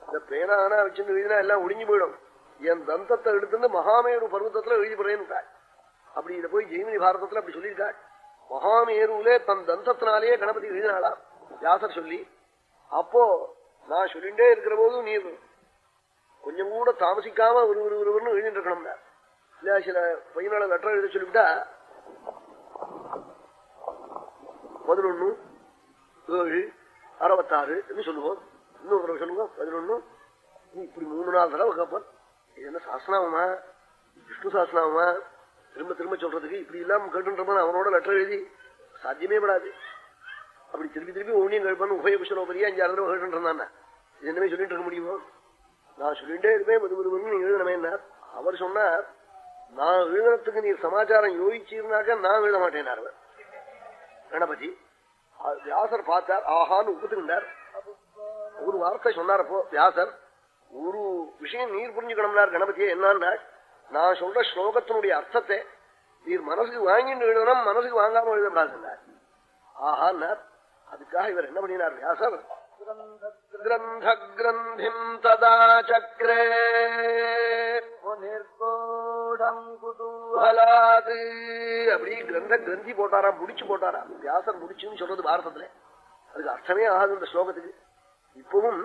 இந்த பேனானா வச்சிருந்து எழுதினா எல்லாம் ஒடிஞ்சு போயிடும் என் தந்தத்தை எடுத்துட்டு மகாமேரு பருவத்தத்துல எழுதி போறேன்னுட்டாள் அப்படி இதை போய் ஜெய்மினி பாரதத்துல அப்படி சொல்லியிருக்காள் மகாமேருவிலே தன் தந்தத்தினாலேயே கணபதி எழுதினாளா வியாசர் சொல்லி அப்போ நான் சொல்லிண்டே இருக்கிற போது நீ கொஞ்சம் கூட தாமசிக்காம ஒரு ஒரு ஒருவர்னு எழுதிட்டு இருக்கணும்னா இல்ல சில பையனால லெட்டர் எழுத சொல்லிவிட்டா பதினொன்னு ஏழு அறுபத்தாறு சொல்லுவோம். இன்னொரு தடவை சொல்லுங்க பதினொன்னு இப்படி மூணு நாலு தடவை கேட்போம் இது என்ன சாஸ்திரமா விஷ்ணு சாஸ்திரமா திரும்ப திரும்ப சொல்றதுக்கு இப்படி எல்லாம் கேட்டுன்றமான அவனோட லெட்டர் எழுதி சாத்தியமே படாது. அப்படி திருப்பி திருப்பி ஒன்னையும் கேட்பான்னு உபய குஷலோபரியா அஞ்சாறு தடவை கேட்டுருந்தானே இது என்னமே சொல்லிட்டு இருக்க முடியுமோ? நான் சொல்லிட்டே இருப்பேன். மது மதுன்னு நீ எழுதணுமே அவர் சொன்னார் நான் எழுதுறதுக்கு நீ சமாச்சாரம் யோசிச்சிருந்தாக்க நான் எழுத மாட்டேன் அவர் கணபதி வியாசர் பார்த்தார். ஆஹான்னு ஒப்புத்துக்கிட்டார் ஒரு வார்த்தை சொன்னார் அப்போ வியாசர் ஒரு விஷயம் நீர் புரிஞ்சுக்கணும்னார் கணபதியை என்னன்னா நான் சொல்ற ஸ்லோகத்தினுடைய அர்த்தத்தை நீர் மனசுக்கு வாங்கிட்டு எழுதணும் மனசுக்கு வாங்காம எழுதப்படாதுன்னார் ஆஹான்னார் அதுக்காக இவர் என்ன பண்ணினார்? வியாசர். கிரந்த கிரந்திம் ததா சக்கரே அப்படி கிரந்த கிரந்தி போட்டாரா முடிச்சு போட்டாரா? வியாசர் முடிச்சுன்னு சொல்றது பாரதத்துல. அதுக்கு அர்த்தமே ஆகாது இந்த ஸ்லோகத்துக்கு. இப்பவும்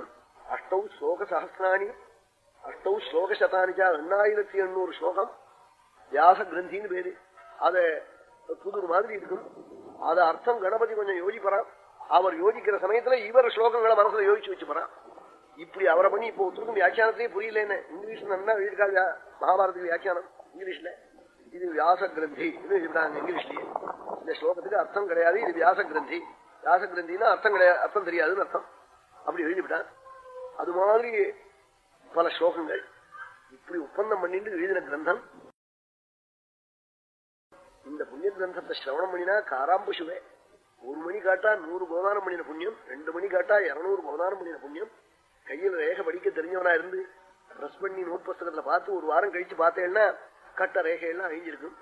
அஷ்டௌ ஸ்லோக சகசிராணி அஷ்டௌ ஸ்லோக சதானிச்சா எண்ணாயிரத்தி எண்ணூறு ஸ்லோகம் வியாச கிரந்தின்னு பேரு அத புது மாதிரி இருக்கும் அத அர்த்தம் கணபதி கொஞ்சம் யோசிப்பறான் அவர் யோசிக்கிற சமயத்துல இவர் ஸ்லோகங்களை மனசுல யோசிச்சு வச்சுப்பறான் இப்படி அவரை பண்ணி இப்போ ஒருத்தருக்கும் வியாக்கியானத்தையே புரியலன்னு இங்கிலீஷ்ல நல்லா எழுதியிருக்காங்க மகாபாரத வியாக்கியானம் இங்கிலீஷ்ல இது வியாச கிரந்தி எழுதிருக்காங்க இங்கிலீஷ்லயே இந்த ஸ்லோகத்துக்கு அர்த்தம் கிடையாது இது வியாச கிரந்தி வியாச கிரந்தின்னா அர்த்தம் கிடையாது அர்த்தம் தெரியாதுன்னு அர்த்தம் அப்படி எழுதிவிட்டான் அது மாதிரி பல ஸ்லோகங்கள். இப்படி ஒப்பந்தம் பண்ணிட்டு எழுதின கிரந்தம். இந்த புண்ணிய கிரந்தத்தை சிரவணம் பண்ணினா காராம்புசுவே ஒரு மணி காட்டா நூறு கோதானம் பண்ணின புண்ணியம் ரெண்டு மணி காட்டா இருநூறு கோதானம் பண்ணின புண்ணியம். கையில் ரேகை படிக்க தெரிஞ்சவனா இருந்து பிரஸ் பண்ணி நோட் புஸ்தகத்துல பார்த்து ஒரு வாரம் கழிச்சு பார்த்தேன்னா கட்ட ரேகையெல்லாம் அழிஞ்சிருக்கும்.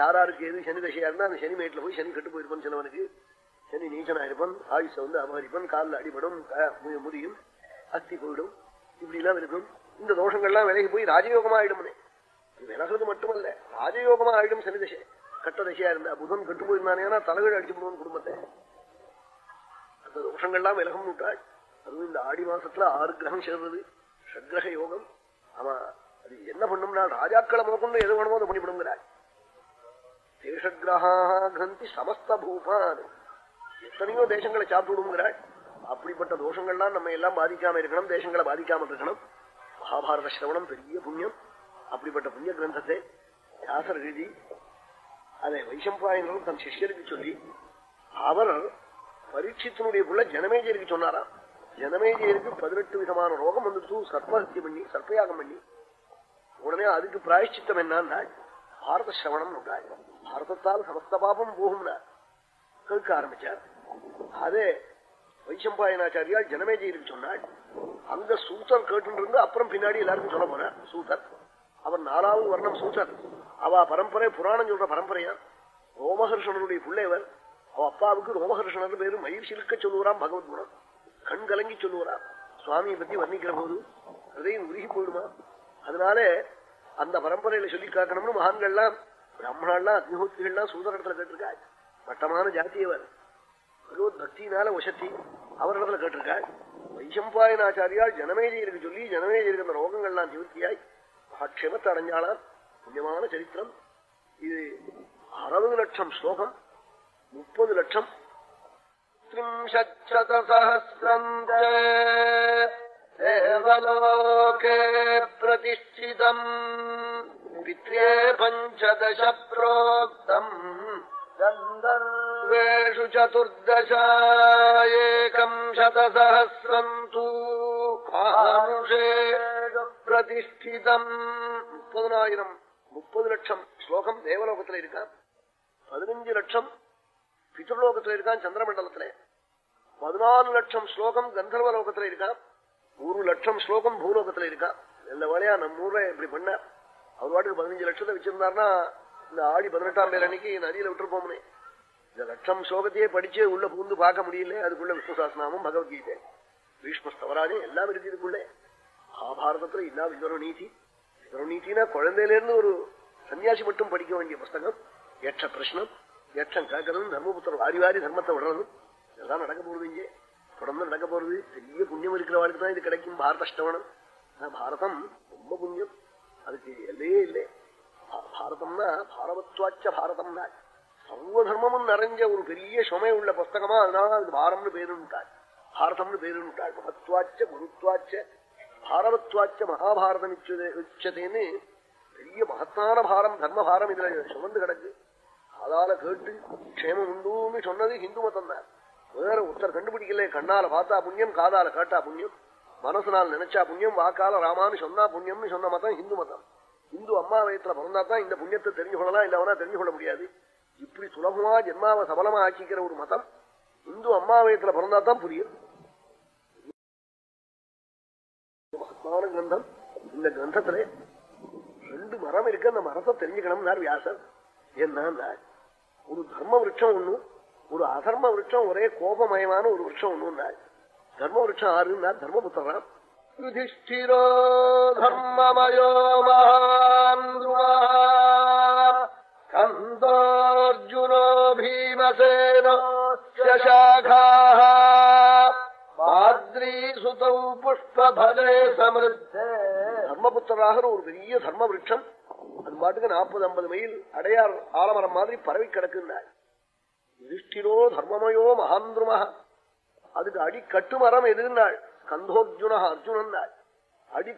யாராருக்கு எது சனி தசையா இருந்தா அந்த சனி மேட்டில் போய் சனி கட்டு போயிருப்பான் சிலவனுக்கு சனி நீச்சனா இருப்பான் ஆயுஷ வந்து அபகரிப்பான் காலில் அடிபடும் முடியும் அத்தி போயிடும். இப்படி எல்லாம் இருக்கும். இந்த தோஷங்கள்லாம் விலகி போய் ராஜயோகமா ஆயிடும்னே விலகிறது மட்டுமல்ல ராஜயோகமா ஆயிடும் சனி தசை. கட்ட தசையா இருந்தா புதன் கட்டு போயிருந்தானே தலைகள் அடிச்சு போடுவோம் குடும்பத்தை. அந்த தோஷங்கள்லாம் விலகம் விட்டாள் அதுவும் இந்த ஆடி மாசத்துல ஆறு கிரகம் சேர்றது சக்ரக யோகம். ஆமா அது என்ன பண்ணும்னா ராஜாக்களை முதற்கொண்டு எது வேணுமோ அதை பண்ணிவிடுங்கிறாள் தேசகிரகா கிரந்தி சமஸ்த பூபான் எத்தனையோ தேசங்களை சாப்பிட்டு விடுங்கிறாள் அப்படிப்பட்ட தோஷங்கள்லாம் நம்ம எல்லாம் பாதிக்காம இருக்கணும் தேசங்களை பாதிக்காம இருக்கணும். மகாபாரத சிரவணம் பெரிய புண்ணியம். அப்படிப்பட்ட புண்ணிய கிரந்தத்தை வியாசர் எழுதி அதை வைசம்பாயனரும் தன் சிஷ்யருக்கு சொல்லி அவர் பரீட்சித்தினுடைய புள்ள ஜனமேஜருக்கு சொன்னாராம். ஜனமேஜருக்கு பதினெட்டு விதமான ரோகம் வந்துட்டு சர்ப்பஹத்தியம் பண்ணி சர்ப்பயாகம் பண்ணி. உடனே அதுக்கு பிராயஷ்சித்தம் என்னன்னா பாரத சிரவணம் பாரதத்தால் சமஸ்த பாபம் போகும்னா கேட்க ஆரம்பிச்சார். அதே வைசம்பாயனாச்சாரியால் ஜனமேஜருக்கு சொன்னாள் அந்த சூத்தர் கேட்டுருந்து அப்புறம் பின்னாடி எல்லாருக்கும் சொல்ல போற சூத்தர். அவர் நாலாவது வர்ணம் சூத்தர். அவ பரம்பரை புராணம் சொல்ற பரம்பரையா? ரோமஹர்ஷனருடைய பிள்ளைவர் அவ அப்பாவுக்கு ரோமஹர்ஷனர் பேரு மயில் சிலுக்க சொல்லுவாராம் பகவத் குணம் கண் கலங்கி சொல்லுவாராம் சுவாமியை பத்தி வர்ணிக்கிற போது அதையும் உருகி போயிடுமா? அதனால அந்த பரம்பரையில சொல்லி காக்கணும்னு மகான்கள்லாம் பிராமணாலாம் அக்னிஹோத்திரிகள்லாம் சூதரத்துல கேட்டிருக்காரு வட்டமான ஜாத்தியவர் ஏதோ பக்தி மேல வசத்தி அவரிடத்துல கேட்டிருக்காள் வைசம்பாயன் ஆச்சாரியால் ஜனமேஜயருக்கு சொல்லி ஜனமேஜயருக்கு அந்த ரோகங்கள்லாம் நிவர்த்தியாய் மகாட்சேமத்தை அடைஞ்சாலாம் புண்ணியமான சரித்திரம். இது அறுபது லட்சம் ஸ்லோகம். முப்பது லட்சம். பிரதிஷ்டிதம் பித்ரே பஞ்சதச गन्धर्वेषु चतुर्दशा एकम् शतसहस्रम् तु மானுஷே பிரதிஷ்டிதம் முப்பதனாயிரம் முப்பது லட்சம் ஸ்லோகம் தேவலோகத்துல இருக்கான் பதினஞ்சு லட்சம் பித்ருலோகத்துல இருக்கான் சந்திரமண்டலத்துல பதினாலு லட்சம் ஸ்லோகம் கந்தர்வ லோகத்துல இருக்கான் ஒரு லட்சம் ஸ்லோகம் பூலோகத்துல இருக்கான் எல்லா வேலையா நம்ம ஊர்ல இப்படி பண்ண அவர் வாட்டுக்கு பதினஞ்சு லட்சத்தை வச்சிருந்தாருன்னா இந்த ஆடி பதினெட்டாம் பேர் அன்னைக்கு நதியில விட்டுருப்போம்னே இந்த லட்சம் ஸ்லோகத்தையே படிச்சே உள்ள பூந்து பார்க்க முடியல. அதுக்குள்ள விஷ்ணு சாஸ்திரமும் பகவத்கீதை பீஷ்மஸ்தவராஜே எல்லாம் இருக்கு இதுக்குள்ளே. மகாபாரதத்துல இல்லா விவர நீதி. விவர நீதினா குழந்தையில இருந்து ஒரு சன்னியாசி மட்டும் படிக்க வேண்டிய புஸ்தகம். எட்ட பிரஷ்னம் எட்டம் கேட்கறதும் தர்மபுத்திரம் வாரி வாரி தர்மத்தை விடுறதும். இதெல்லாம் நடக்க போறது இங்கே. தொடர்ந்து நடக்க போறது. பெரிய புண்ணியம் இருக்கிறவாளுக்கு தான் இது கிடைக்கும். பாரத அஷ்டவனம் ஆனா பாரதம் ரொம்ப புண்ணியம். அதுக்கு எல்லையே இல்லை. பாரதம்னா பாரவத்வாச்ச பாரதம்னா சர்வ தர்மமும் நிறைஞ்ச ஒரு பெரிய சுமை உள்ள புஸ்தகமா அதனால அது பாரம்னு பேருட்டாள் பாரதம்னு பேருட்டாள் மகத்வாச்ச குருத்வாச்ச பாரவத்வாச்ச மகாபாரதம் உச்சதேன்னு பெரிய மகத்தான பாரம் தர்ம பாரம் இதுல சுமந்து கிடக்கு. அதால கேட்டு க்ஷேமம் உண்டுன்னு சொன்னது ஹிந்து மதம் தான். வேற ஒருத்தர் கண்டுபிடிக்கல கண்ணால பார்த்தா புண்ணியம் காதால கேட்டா புண்ணியம். மனசுனால் நினைச்சா புண்ணியம் வாக்கால ராமான்னு சொன்னா புண்ணியம்னு சொன்ன மதம் ஹிந்து மதம். இந்து அம்மா வயத்துல பிறந்தா தான் இந்த புண்ணியத்தை தெரிஞ்சு கொள்ளலாம் இல்லவனா தெரிஞ்சு கொள்ள முடியாது. இப்படி சுலபமா ஜென்மாவை சபலமா ஆக்கிக்கிற ஒரு மதம் இந்து அம்மா வயத்துல பிறந்தா தான் புரியும். மகத்மான கிரந்தம் இந்த கிரந்தத்துல ரெண்டு மரம் இருக்கு அந்த மரத்தை தெரிஞ்சுக்கணும்னார் வியாசர். என்ன ஒரு தர்ம விரட்சம் ஒண்ணு ஒரு அதர்ம விரட்சம் ஒரே கோபமயமான ஒரு விரட்சம் ஒண்ணு தர்ம விரட்சம் ஆறுன்னா தர்மபுத்திரம் யுதிஷ்டிரோ தர்மமயோ மகான் கந்தோர்ஜுனோ பீமசேனோ சாகாः மாத்ரீசுதௌ புஷ்பலே சமிருத்தே தர்மபுத்தராக ஒரு பெரிய தர்ம விரட்சம் அது பாட்டுக்கு நாற்பது ஐம்பது மைல் அடையார் ஆலமரம் மாதிரி பரவி கிடக்குன்னாள் யுதிஷ்டிரோ தர்மமயோ மகாந்திரமாக அதுக்கு அடி கட்டுமரம் எதுனாள் கந்தோர்ஜுன அர்ஜுனன் அடி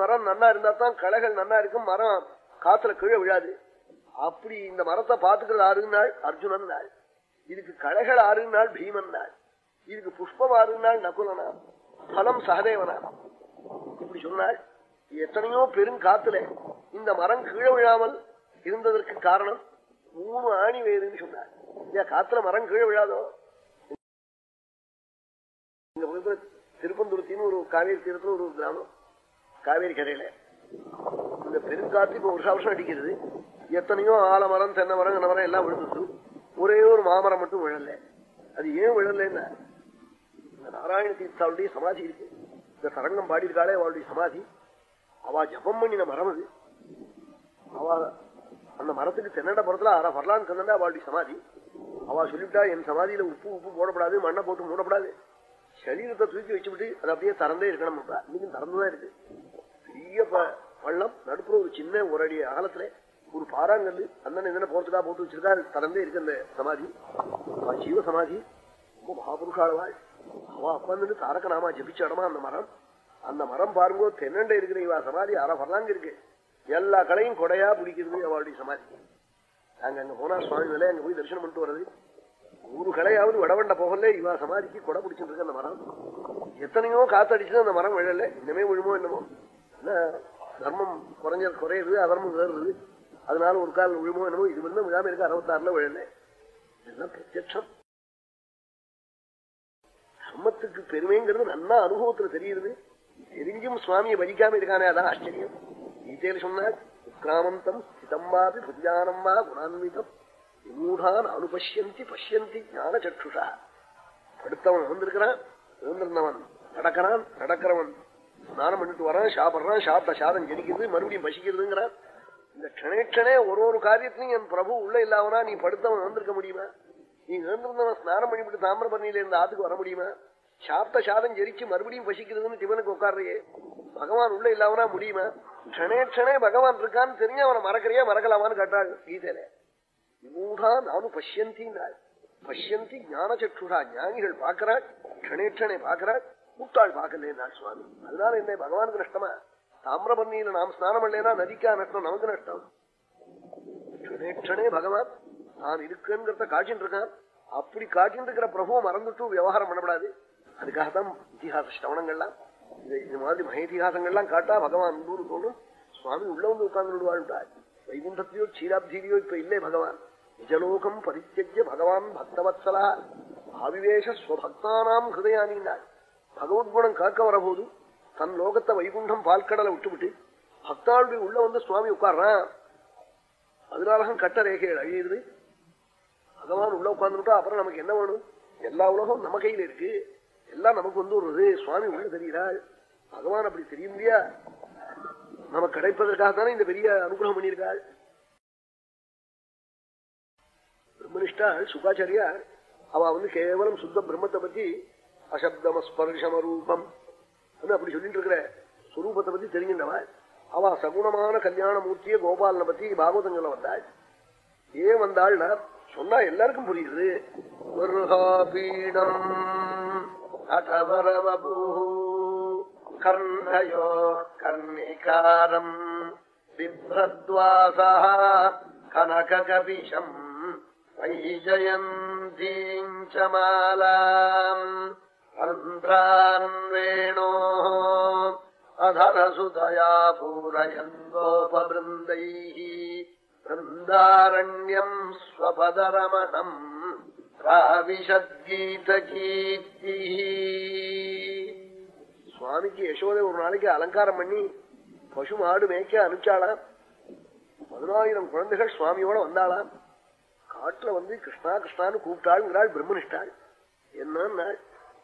மரம் நல்லா இருந்தா தான் களைகள் நல்லா இருக்கும் மரம் காத்துல கீழே விழாது. அப்படி இந்த மரத்தை பாத்துக்கிறது ஆறுனாள் அர்ஜுனன் நாள் இதுக்கு களைகள் ஆறுனாள் பீமன் நாள் இதுக்கு புஷ்பம் ஆறுனாள் நகுலனா பலம் சகதேவனா. இப்படி சொன்னாள் எத்தனையோ பெருங்காத்துல இந்த மரம் கீழே விழாமல் இருந்ததற்கு காரணம் மூணு ஆணி வேறுன்னு சொன்னார். ஏன் காத்துல மரம் கீழே விழாதோ? திருப்பந்துருத்தின்னு ஒரு காவேரி தீரத்துல ஒரு கிராமம் காவேரி கரையில. இந்த பெருங்காத்து இப்ப வருஷா வருஷம் அடிக்கிறது. எத்தனையோ ஆலமரம் தென்னை மரம் கண்ண மரம் எல்லாம் விழுந்துச்சு ஒரே ஒரு மாமரம் மட்டும் விழல. அது ஏன் விழலன்னா நாராயண தீர்த்தாவுடைய சமாதி இருக்கு. இந்த தரங்கம் பாடியிருக்காளே அவளுடைய சமாதி. அவ ஜபம் பண்ணின மரம் அது. அவ அந்த மரத்துக்கு தென்னட புறத்துல அரை வரலான்னு சொன்னா அவளுடைய சமாதி. அவ சொல்லிவிட்டா என் சமாதியில உப்பு உப்பு போடப்படாது மண்ணை போட்டு மூடப்படாது. சரீரத்தை தூக்கி வச்சுவிட்டு அது அப்படியே திறந்தே இருக்கணும் இன்னைக்கும் திறந்துதான் இருக்கு. பெரிய பள்ளம் நடுப்புற ஒரு சின்ன ஒரு அடி அகலத்துல ஒரு பாறாங்கல்லு அண்ணன் என்ன போறதுக்கா போட்டு வச்சிருக்கா திறந்தே இருக்கு அந்த சமாதி. ஜீவ சமாதி. ரொம்ப மகாபுருஷாளவாள் அவ அப்பந்து தாரக நாமா ஜபிச்ச இடமா அந்த மரம். அந்த மரம் பாருங்கோ தென்னண்டை இருக்கிற இவா சமாதி அரை வரலாங்க இருக்கு. எல்லா கடையும் கொடையா பிடிக்கிறது அவளுடைய சமாதி. நாங்க அங்க போனா சுவாமி நிலையை அங்க போய் தரிசனம் பண்ணிட்டு வர்றது. ஒரு கலையாவது வடவண்ட போகல இவா சமாதிக்கு கொடை பிடிச்சிட்டு அந்த மரம். எத்தனையோ காத்தடிச்சு அந்த மரம் விழல. இன்னமே விழுமோ என்னமோ. தர்மம் குறைஞ்ச குறையுது அதர்மம் வேறுது. அதனால ஒரு கால் விழுமோ என்னமோ. இது வந்து விழாம இருக்கு அறுபத்தாறுல விழல. இதெல்லாம் பிரத்யட்சம். தர்மத்துக்கு பெருமைங்கிறது நல்லா அனுபவத்துல தெரியுது. தெரிஞ்சும் சுவாமியை வலிக்காம இருக்கானே அதான் ஆச்சரியம். கீதையில சொன்னார் உக்ராமந்தம் சிதம்பாபி புஞ்சானம்மா குணான்விதம். விமூடான் அனுபஷ்யந்தி பஷ்யந்தி ஞான சற்றுஷா படுத்தவன் வந்திருக்கிறான் எழுந்திருந்தவன் நடக்கிறான் நடக்கிறவன் ஸ்நானம் பண்ணிட்டு வரான் சாப்பிட்றான் சாப்பிட்ட சாதம் ஜெடிக்கிறது மறுபடியும் பசிக்கிறதுங்கிறான். இந்த க்ஷணேட்சணே ஒரு ஒரு காரியத்திலையும் என் பிரபு உள்ள இல்லாமனா நீ படுத்தவன் வந்திருக்க முடியுமா? நீ எழுந்திருந்தவன் ஸ்நானம் பண்ணிவிட்டு தாமிரபரணியில இருந்த ஆத்துக்கு வர முடியுமா? சாப்பிட்ட சாதம் ஜெரிச்சு மறுபடியும் பசிக்கிறதுன்னு டிவனுக்கு உட்காடுறையே பகவான் உள்ள இல்லாமனா முடியுமா? க்ஷணேட்சணே பகவான் இருக்கான்னு தெரிஞ்சு அவனை மறக்கிறியா மறக்கலாமான்னு கேட்டாள். கீதையில விமூடா நானும் பஷ்யந்தி பஷ்யந்தி ஞான சற்றுடா ஞானிகள் பார்க்கிறாள் க்ஷணேட்சணே பார்க்கிறாள் கூட்டாள் பார்க்கல சுவாமி. அதனால என்ன பகவானுக்கு நஷ்டமா? தாமிரபரணியில நாம் ஸ்நானம் பண்ணலனா நதிக்கா நஷ்டம் நமக்கு நஷ்டம். க்ஷணே பகவான் நான் இருக்குங்கிறத காட்சின்னு இருக்கான். அப்படி காட்டின்னு இருக்கிற பிரபுவை மறந்துட்டும் விவகாரம் பண்ணப்படாது அதுக்காகத்தான் இத்திஹாச ஸ்ரவணங்கள்லாம் இது மாதிரி மகேதிகாசங்கள்லாம் காட்டா பகவான் நூறு தோணும் சுவாமி உள்ள வந்து உட்கார்ந்து விடுவாள் வைகுண்டத்திலயோ க்ஷீராப்தியிலையோ இப்ப இல்லை பகவான். நிஜலோகம் பரித்தியஜ பகவான் பக்தவத்சலா. ஆவிவேஷ ஸ்வபக்தானாம் பகவத்குணம் காக்க வரபோது தன் லோகத்தை வைகுண்டம் பால்கடலை விட்டுவிட்டு பக்தாளுடைய உள்ள வந்து சுவாமி உட்கார்றான். அதனாலதான் கட்ட ரேகைகள் அழியுது. பகவான் உள்ள உட்கார்ந்துட்டா அப்புறம் நமக்கு என்ன வேணும்? எல்லா உலகம் நம்ம கையில இருக்கு. எல்லாம் நமக்கு வந்து ஒரு சுவாமி உள்ள தெரிகிறாள். பகவான் அப்படி தெரியும் இல்லையா நமக்கு கிடைப்பதற்காக தானே இந்த பெரிய அனுகிரகம் பண்ணியிருக்காள். பிரம்மனிஷ்டாள் சுகாச்சாரியார் அவ வந்து கேவலம் சுத்த பிரம்மத்தை பத்தி அசப்தம ஸ்பர்ஷம ரூபம் அப்படி சொல்லிட்டு இருக்கிற சுரூபத்தை பத்தி தெரிஞ்சின்றவா அவ சகுணமான கல்யாண மூர்த்திய கோபாலனை பத்தி பாகவதம் சொல்ல வந்தாள் ஏன் வந்தாள்னா சொன்னா எல்லாருக்கும் புரியுது பீடம் அகவரவபூ கர்ணயோ கர்ணிகாரம் பிப்ரத்வாசா கனககபிஷம் வைஜயந்தீஞ்சமாலாம் அந்திரான்வேணோ अधरसुतया पूरयन्तोपवृन्दैः वृन्दारण्यम् स्वपदरमणम् प्राविशद्गीतकीर्तिः சுவாமிக்கு யசோதை ஒரு நாளைக்கு அலங்காரம் பண்ணி பசு மாடு மேய்க்க அனுப்பிச்சாளாம் பதினாயிரம் குழந்தைகள் சுவாமியோட வந்தாளாம் காட்டுல வந்து கிருஷ்ணா கிருஷ்ணான்னு கூப்பிட்டாளுங்கிறாள் பிரம்மனிஷ்டாள் என்ன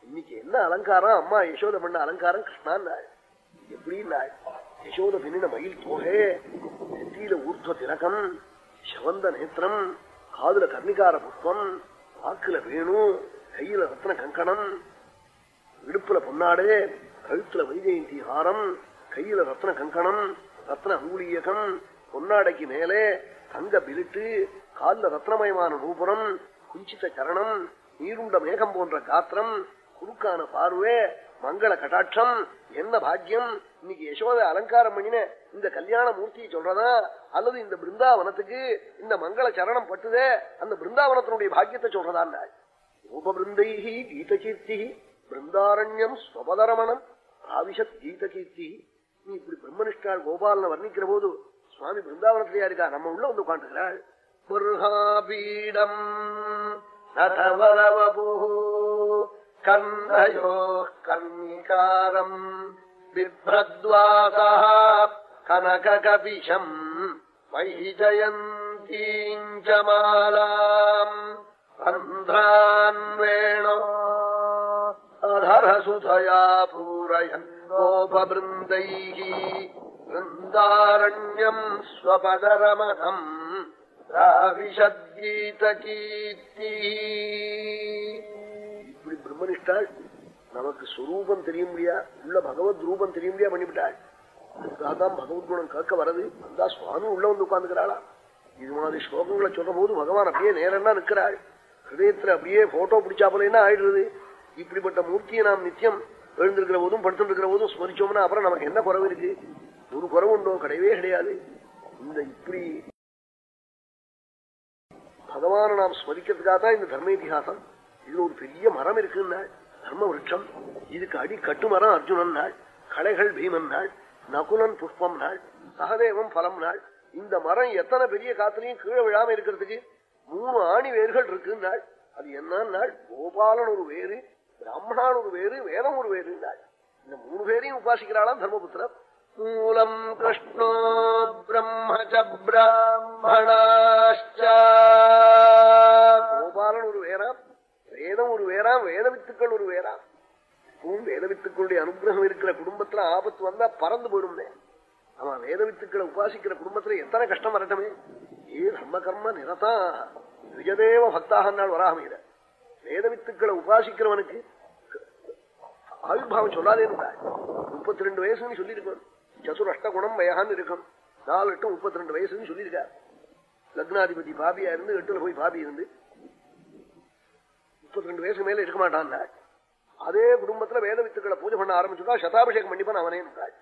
இன்னைக்கு என்ன அலங்காரம்? அம்மா யசோத பண்ண அலங்காரம் கிருஷ்ணான் எப்படின்னாள்? யசோத பின்னின மயில் தோகே நெத்தியில ஊர்த்வ திலகம் சவந்த நேத்திரம் காதுல கர்ணிகார புஷ்பம் வாக்குல வேணு கையில ரத்ன கங்கணம் இடுப்புல பொன்னாடே கழுத்துல வைஜெயந்தி ஹாரம் கையில ரத்ன கங்கணம் ரத்ன அங்குலியகம் பொன்னாடைக்கு மேலே தங்க பிலிட்டு காலில் ரத்னமயமான நூபுரம் குஞ்சித்த சரணம் நீருண்ட மேகம் போன்ற காத்திரம் குறுக்கான பார்வே மங்கள கட்டாட்சம் என்ன பாக்கியம்? இன்னைக்கு யசோத அலங்காரம் பண்ணின இந்த கல்யாண மூர்த்தியை சொல்றதா? அல்லது இந்த பிருந்தாவனத்துக்கு இந்த மங்கள சரணம் பட்டுதே? அந்த பிருந்தாவனத்தினுடைய பாக்கியத்தை சொல்றதான் ரூபபிருந்தைஹி கீதகீர்த்தி பிருந்தாரண்யம் ஸ்வபதரமணம் ஆவிஷத் கீதகீர்த்தி. நீ இப்படி பிரம்மனிஷ்டால் கோபாலனை வர்ணிக்கிற போது சுவாமி பிருந்தாவனத்திலேயா இருக்கா? நம்ம உள்ள வந்து உட்காந்துக்கிறாள் பீடம் நதவரவபூ கர்ணயோ கர்ணிகாரம் பிப்ரத்வாசா கனககபிஷம் வைஜயந்தீஞ்சமாலாம் அந்திரான்வேணோ அதரசுதயா பூரயன் கோபபிருந்தைः பிருந்தாரண்யம் ஸ்வபதரமணம் ராவிஷத்கீதகீர்த்தி இப்படி பிரம்மனிஷ்டாள் நமக்கு சுரூபம் தெரிய முடியா உள்ள பகவத் ரூபம் தெரிய முடியா பண்ணிவிட்டாள் அதுக்காகத்தான் பகவத் குணம் கேட்க வரது அந்த சுவாமி உள்ள வந்து உட்கார்ந்துக்கிறாளா? இது மாதிரி ஸ்லோகங்களை சொல்ற போது பகவான் அப்படியே நேரம்னா நிற்கிறாள். ஹிருதயத்துல அப்படியே போட்டோ பிடிச்சா போலேன்னா ஆயிடுறது? இப்படிப்பட்ட மூர்த்தியை நாம் நித்தியம் எழுந்திருக்கிற போதும் படுத்துட்டு இருக்கிற போதும் ஸ்மரிச்சோம்னா அப்புறம் நமக்கு என்ன குறவு இருக்கு? ஒரு குறவு உண்டோ? கிடையவே கிடையாது. இந்த இப்படி பகவான நாம் ஸ்மரிக்கிறதுக்காக தான் இந்த தர்ம இதிகாசம். இதுல ஒரு பெரிய மரம் இருக்குன்னா தர்ம விருட்சம். இதுக்கு அடி கட்டு மரம் அர்ஜுனன் நாள் களைகள் பீமன் நாள் நகுலன் புஷ்பம் நாள் சகதேவம் பலம் நாள் இந்த மரம் எத்தனை பெரிய காத்துலயும் கீழே விழாம இருக்கிறதுக்கு மூணு ஆணி வேர்கள் இருக்குன்னாள். அது என்ன கோபாலன் ஒரு வேறு பிராமணான் ஒரு வேறு வேதம் ஒரு வேறு இந்த மூணு பேரையும் உபாசிக்கிறாளாம் தர்மபுத்திரர். மூலம் கிருஷ்ணோ பிரம்மச்ச பிராமணாச்ச கோபாலன் ஒரு வேறாம் வேதம் ஒரு வேறாம் வேத வித்துக்கள் ஒரு வேறாம் இப்பவும் வேத வித்துக்களுடைய அனுகிரகம் இருக்கிற குடும்பத்துல ஆபத்து வந்தா பறந்து போயிடும்னே. அவன் வேத வித்துக்களை உபாசிக்கிற குடும்பத்துல எத்தனை கஷ்டம் வரட்டமே. ஏ தர்ம கர்ம நிரதா விஜதேவ பக்தாக நாள் வராமையில வேத வித்துக்களை உபாசிக்கிறவனுக்கு ஆயுர்பாவம் இருந்தா. முப்பத்தி ரெண்டு வயசுன்னு சொல்லியிருக்கணும் சதுர் குணம் வயகான்னு இருக்கும் நாலு எட்டு முப்பத்தி ரெண்டு வயசுன்னு சொல்லியிருக்கார். லக்னாதிபதி பாபியா இருந்து எட்டுல போய் பாபி இருந்து. முப்பத்தி ரெண்டு வயசு மேல இருக்க மாட்டான் அதே குடும்பத்துல வேத வித்துக்களை பூஜை பண்ண ஆரம்பிச்சுட்டா சதாபிஷேகம் பண்ணிப்பான் அவனே இருந்தாள்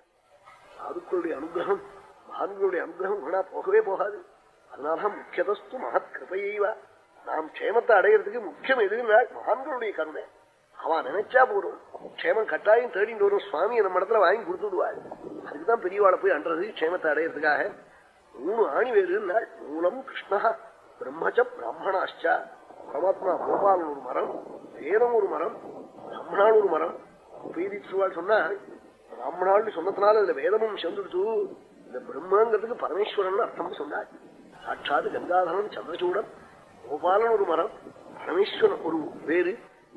சாதுக்களுடைய அனுகிரகம் மகான்களுடைய அனுகிரகம் வேணா போகவே போகாது. அதனாலதான் முக்கியதஸ்து மகத் கிருபையைவா. நாம் க்ஷேமத்தை அடையிறதுக்கு முக்கியம் எதுன்னா மகான்களுடைய கருணை. அவன் நினைச்சா போதும். க்ஷேமம் கட்டாயம் தேடிட்டு வரும். சுவாமியை நம்ம இடத்துல வாங்கி கொடுத்துடுவாள் அதுக்குதான் பெரியவாளை போய் அன்றது க்ஷேமத்தை அடையிறதுக்காக. மூணு ஆணி வேறுனாள் மூலம் கிருஷ்ணா பிரம்மச்ச பிராமணாச்சா பரமாத்மா கோபாலன் ஒரு மரம் வேதம் ஒரு மரம் பிரம்மணால் ஒரு மரம். பீதிச்சுவாள் சொன்னா பிராமணாள்னு சொன்னதுனால இதுல வேதமும் சேர்ந்துடுத்து இந்த பிரம்மங்கிறதுக்கு பரமேஸ்வரன் அர்த்தம் சொன்னார். சாட்சாது கங்காதரன் சந்திரசூடன் கோபாலன் ஒரு மரம் பரமேஸ்வரன் ஒரு வேறு.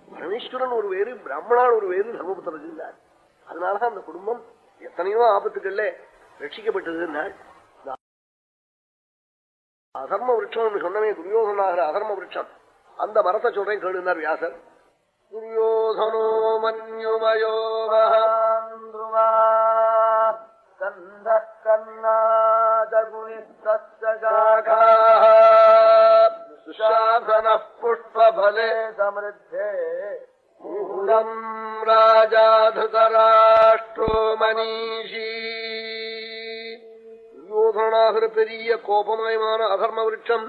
பரமேஸ்வரன் ஒரு வேறு பிராமணான் ஒரு வேறு தர்மபுத்திரன் இருந்தார். அதனாலதான் அந்த குடும்பம் எத்தனையோ ஆபத்துக்கள்ல ரட்சிக்கப்பட்டதுன்னாள் அதர்ம விரட்சம் சொன்னவே துரியோகனாகிற அதர்ம விரட்சம். அந்த மரத்தை சொல்றேன் கேளுனார் வியாசர். துரியோதனோ மன்யுமயோ சுஷாசன சமருத்தே மூலம் ராஜாதுதராஷ்டிரோ மனிஷி துரியோதனாகிற பெரிய கோபமயமான அதர்ம விருட்சம்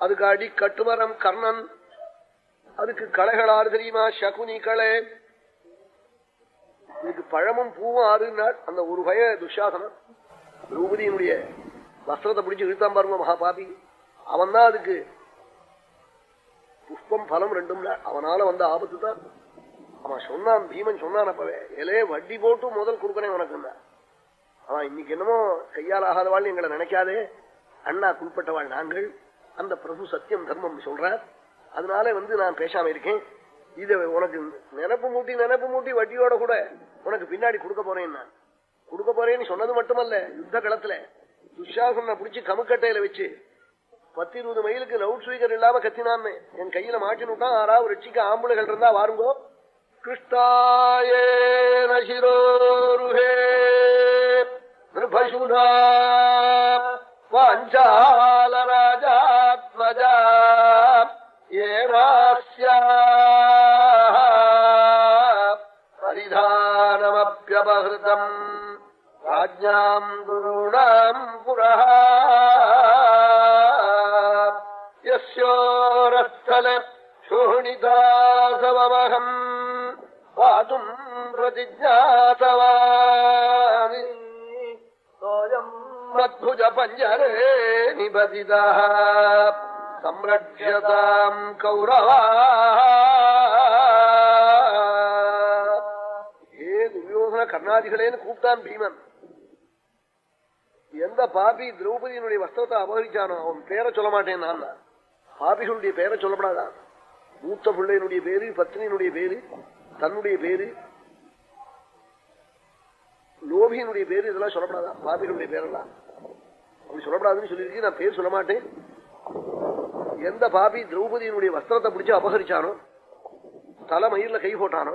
அதுக்கு அடி கட்டுமரம் கர்ணன் அதுக்கு களைகளாறு தெரியுமா சகுனி களை? இதுக்கு பழமும் பூவும் ஆறுனார் அந்த ஒரு பய துஷாசனம். திரௌபதியினுடைய வஸ்திரத்தை பிடிச்சு இழுத்தான் பாருங்க மகாபாபி. அவன் தான் அதுக்கு புஷ்பம் பலம் ரெண்டும் அவனால வந்த ஆபத்து தான் அவன் சொன்னான் பீமன் சொன்னான் அப்பவே இலையே வட்டி போட்டு முதல் கொடுக்கறேன் உனக்கு அவன் இன்னைக்கு என்னமோ கையால் ஆகாதவாள் எங்களை நினைக்காதே. அண்ணா குறிப்பிட்டவாள் நாங்கள். அந்த பிரபு சத்தியம் தர்மம் சொல்றார். அதனால வந்து நான் பேசாம இருக்கேன். இத உனக்கு நினப்பு மூட்டி நினப்பு மூட்டி வட்டியோட கூட உனக்கு பின்னாடி கொடுக்க போறேன் நான். கொடுக்க போறேன்னு சொன்னது மட்டுமல்ல யுத்த களத்துல துஷாசனை பிடிச்சி கமுக்கட்டையில வச்சு பத்து இருபது மைலுக்கு லவுட் ஸ்பீக்கர் இல்லாம கத்தினான்னு என் கையில மாட்டினுட்டான் ஆறாவது ரட்சிக்க ஆம்புலைகள் இருந்தா வாருங்கோ. கிருஷ்ணாயே சிரோருஹே நிருபசுனா வாஞ்சாலராஜாத்மஜா ஏவாஸ்யா பரிதானமப்பியபகிருதம் ராஜ்யாம் குருணாம் புரः மலர் சோனிதாசவமகம் பாதும் பிரதிஜாதவான் மத்புஜ பஞ்சரே நிபதிதா. சம்ரட்சதாம் கௌரவா. ஏ துரியோகன கர்ணாதிகளேன்னு கூப்பிட்டான் பீமன். எந்த பாபி திரௌபதியினுடைய வஸ்திரத்தை அபகரிச்சானோ அவன் பேரை சொல்ல மாட்டேன் நான். பாபிகளுடைய பேரை சொல்லப்படாதா? மூத்த பிள்ளையினுடைய பேரு பத்னியினுடைய பேரு தன்னுடைய பேரு லோபியினுடைய பேரு இதெல்லாம் சொல்லப்படாதா? பாபிகளுடைய பேரெல்லாம். அப்படி சொல்லப்படாதுன்னு சொல்லியிருக்கு நான் பேர் சொல்ல மாட்டேன். எந்த பாபி திரௌபதியினுடைய வஸ்திரத்தை பிடிச்சு அபகரிச்சானோ தலை கை போட்டானோ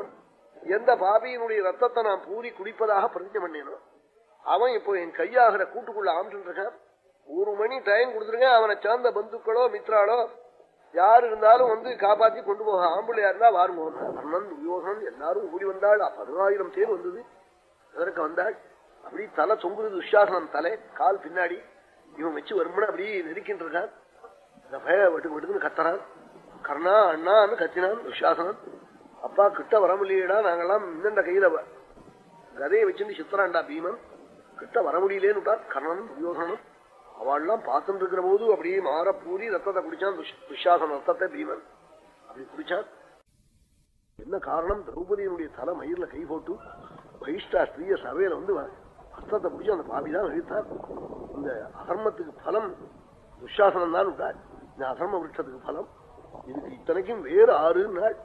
எந்த பாபியினுடைய ரத்தத்தை நான் பூரி குடிப்பதாக பிரதிஜம் பண்ணேனோ அவன் இப்போ என் கையாகிற கூட்டுக்குள்ள ஆமிட்டு இருக்கான் ஒரு மணி டைம் கொடுத்துருங்க அவனை சேர்ந்த பந்துக்களோ மித்ராளோ யார் இருந்தாலும் வந்து காப்பாத்தி கொண்டு போக. ஆம்பளையா இருந்தா வாருங்க அண்ணன் துரியோகன் எல்லாரும் கூடி வந்தாள் பதினாயிரம் பேர் வந்தது. எதற்கு வந்தாள். அப்படி தலை சொங்குது துஷாசனம் தலை கால் பின்னாடி. இவன் வச்சு வரும்னா அப்படி நெருக்கின்னு இருக்கான். இந்த பய வெட்டு வெட்டுக்குன்னு கத்துறான். கர்ணா அண்ணான்னு கத்தினான் துஷாசனன் அப்பா கிட்ட வர முடியலடா நாங்கெல்லாம் இன்னண்ட கையில கதையை வச்சுட்டு சித்தராண்டா பீமன். கிட்ட வர முடியலேன்னு விட்டான் கர்ணனும் துரியோகனும் அவள்லாம் பார்த்துட்டு இருக்கிற போது அப்படியே மாற பூரி ரத்தத்தை குடிச்சான் துஷாசன் ரத்தத்தை பீமன். அப்படி குடிச்சான். என்ன காரணம்? திரௌபதியினுடைய தலை மயிர்ல கை போட்டு பகிஷ்டா ஸ்திரீய சபையில வந்து ரத்தத்தை பிடிச்சி அந்த பாபிதான் அழித்தார் இந்த அதர்மத்துக்கு பலம் துஷாசனம் தான் விட்டார் இந்த அதர்ம விருட்சத்துக்கு பலம் இதுக்கு இத்தனைக்கும் வேறு ஆறு நாள்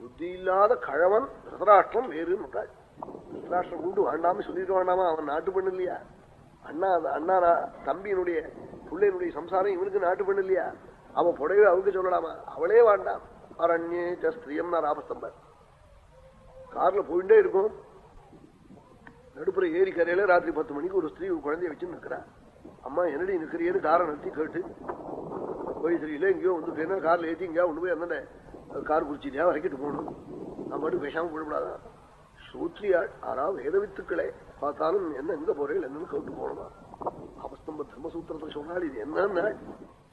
புத்தி இல்லாத கழவன் திருதராஷ்டிரம் வேறுன்னு விட்டாள் திருதராஷ்டிரம் கூண்டு வேண்டாம்னு சொல்லிட்டு வேண்டாமா? அவன் நாட்டு பண்ணு இல்லையா? அண்ணா அண்ணா தம்பியினுடைய பிள்ளையினுடைய சம்சாரம் இவனுக்கு நாட்டு பெண் இல்லையா? அவன் புடவை அவனுக்கு சொல்லலாமா? அவளே வாண்டாம். அரண்யே ஸ்திரியம் நான் கார்ல போயிட்டே இருக்கும். நடுப்புற ஏரி கரையில ராத்திரி பத்து மணிக்கு ஒரு ஸ்திரீ ஒரு குழந்தைய வச்சு நிற்கிறா அம்மா என்னடி நிற்கிறியேன்னு காரை நிறுத்தி கேட்டு போய் தெரியல எங்கேயோ வந்து கார்ல ஏற்றி எங்கேயா ஒன்று போய் அந்த கார் குறிச்சிட்டியா வரைக்கிட்டு போகணும். நான் மட்டும் பேசாமல் போடக்கூடாதான் சூத்ரியாள் ஆனா வேத வித்துக்களே பார்த்தாலும் என்ன எங்க போறேன் என்னன்னு கேட்டு போனோமா அவஸ்தம்ப தர்மசூத்திரத்தை சொன்னால் இது என்னன்னா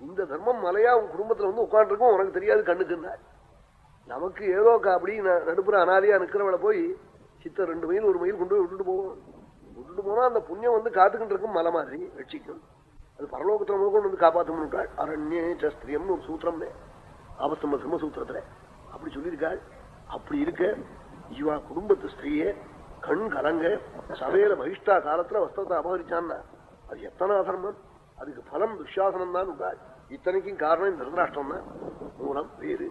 இந்த தர்மம் மலையா உன் குடும்பத்துல வந்து உட்காந்துருக்கும் உனக்கு தெரியாது கண்ணுக்குன்னா. நமக்கு ஏதோ அப்படி நடுப்புற அனாதையா நிக்கிறவளை போய் சித்த ரெண்டு மைல் ஒரு மைல் கொண்டு போய் விட்டுட்டு போவோம். விட்டுட்டு போனா அந்த புண்ணியம் வந்து காத்துக்கிட்டு இருக்கும் மலை மாதிரி ரட்சிக்கும் அது பரலோகத்துல கொண்டு வந்து காப்பாற்றமுட்டாள் அரண்யே சஸ்திரியம்னு ஒரு சூத்திரம்னே. ஆபஸ்தம்ப தர்மசூத்திரத்துல. அப்படி சொல்லியிருக்காள். அப்படி இருக்க இவா குடும்பத்து ஸ்திரீயே கண் கலங்க சபையில மகிஷ்டா காலத்துல வஸ்திரத்தை அபகரிச்சான்னா அது எத்தனை அதர்மம் அதுக்கு பலம் துஷாசனம் தான் உண்டாள் இத்தனைக்கும் காரணம் இந்த திருதராஷ்டிரம் தான் மூலம் வேறு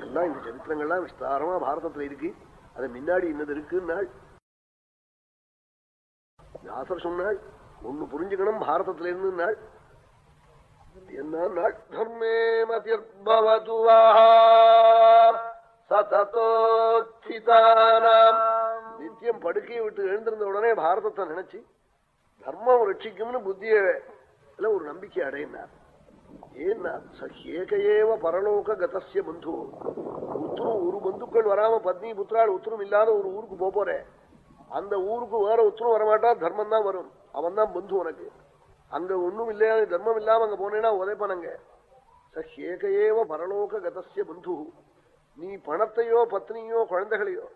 எல்லாம் இந்த சரித்திரங்கள்லாம் விஸ்தாரமா பாரதத்துல இருக்கு. அது முன்னாடி இன்னது இருக்குன்னாள். வியாசர் சொன்னாள் ஒண்ணு புரிஞ்சுக்கணும் பாரதத்துல இருந்து நாள் என்ன நாள் தர்மே மதிர்பவது சததோச்சிதானாம் நித்தியம் படுக்கையை விட்டு எழுந்திருந்த உடனே பாரதத்தை நினைச்சு தர்மம் ரட்சிக்கும்னு புத்திய ஒரு நம்பிக்கை அடையினார். ஏன்னா சஹேகையேவ பரலோக கதசிய பந்து. உத்தரும் ஒரு பந்துக்கள் வராம பத்னி புத்திரால் உத்தரும் இல்லாத ஒரு ஊருக்கு போக போறேன் அந்த ஊருக்கு வேற உத்தரம் வரமாட்டா தர்மம் தான் வரும். அவன் தான் பந்து உனக்கு. அங்க ஒண்ணும் இல்லையா தர்மம் இல்லாம அங்க போனேன்னா உதைப்பனங்க. சஹேகையேவ பரலோக கதசிய பந்து. நீ பணத்தையோ பத்னியோ குழந்தைகளையோ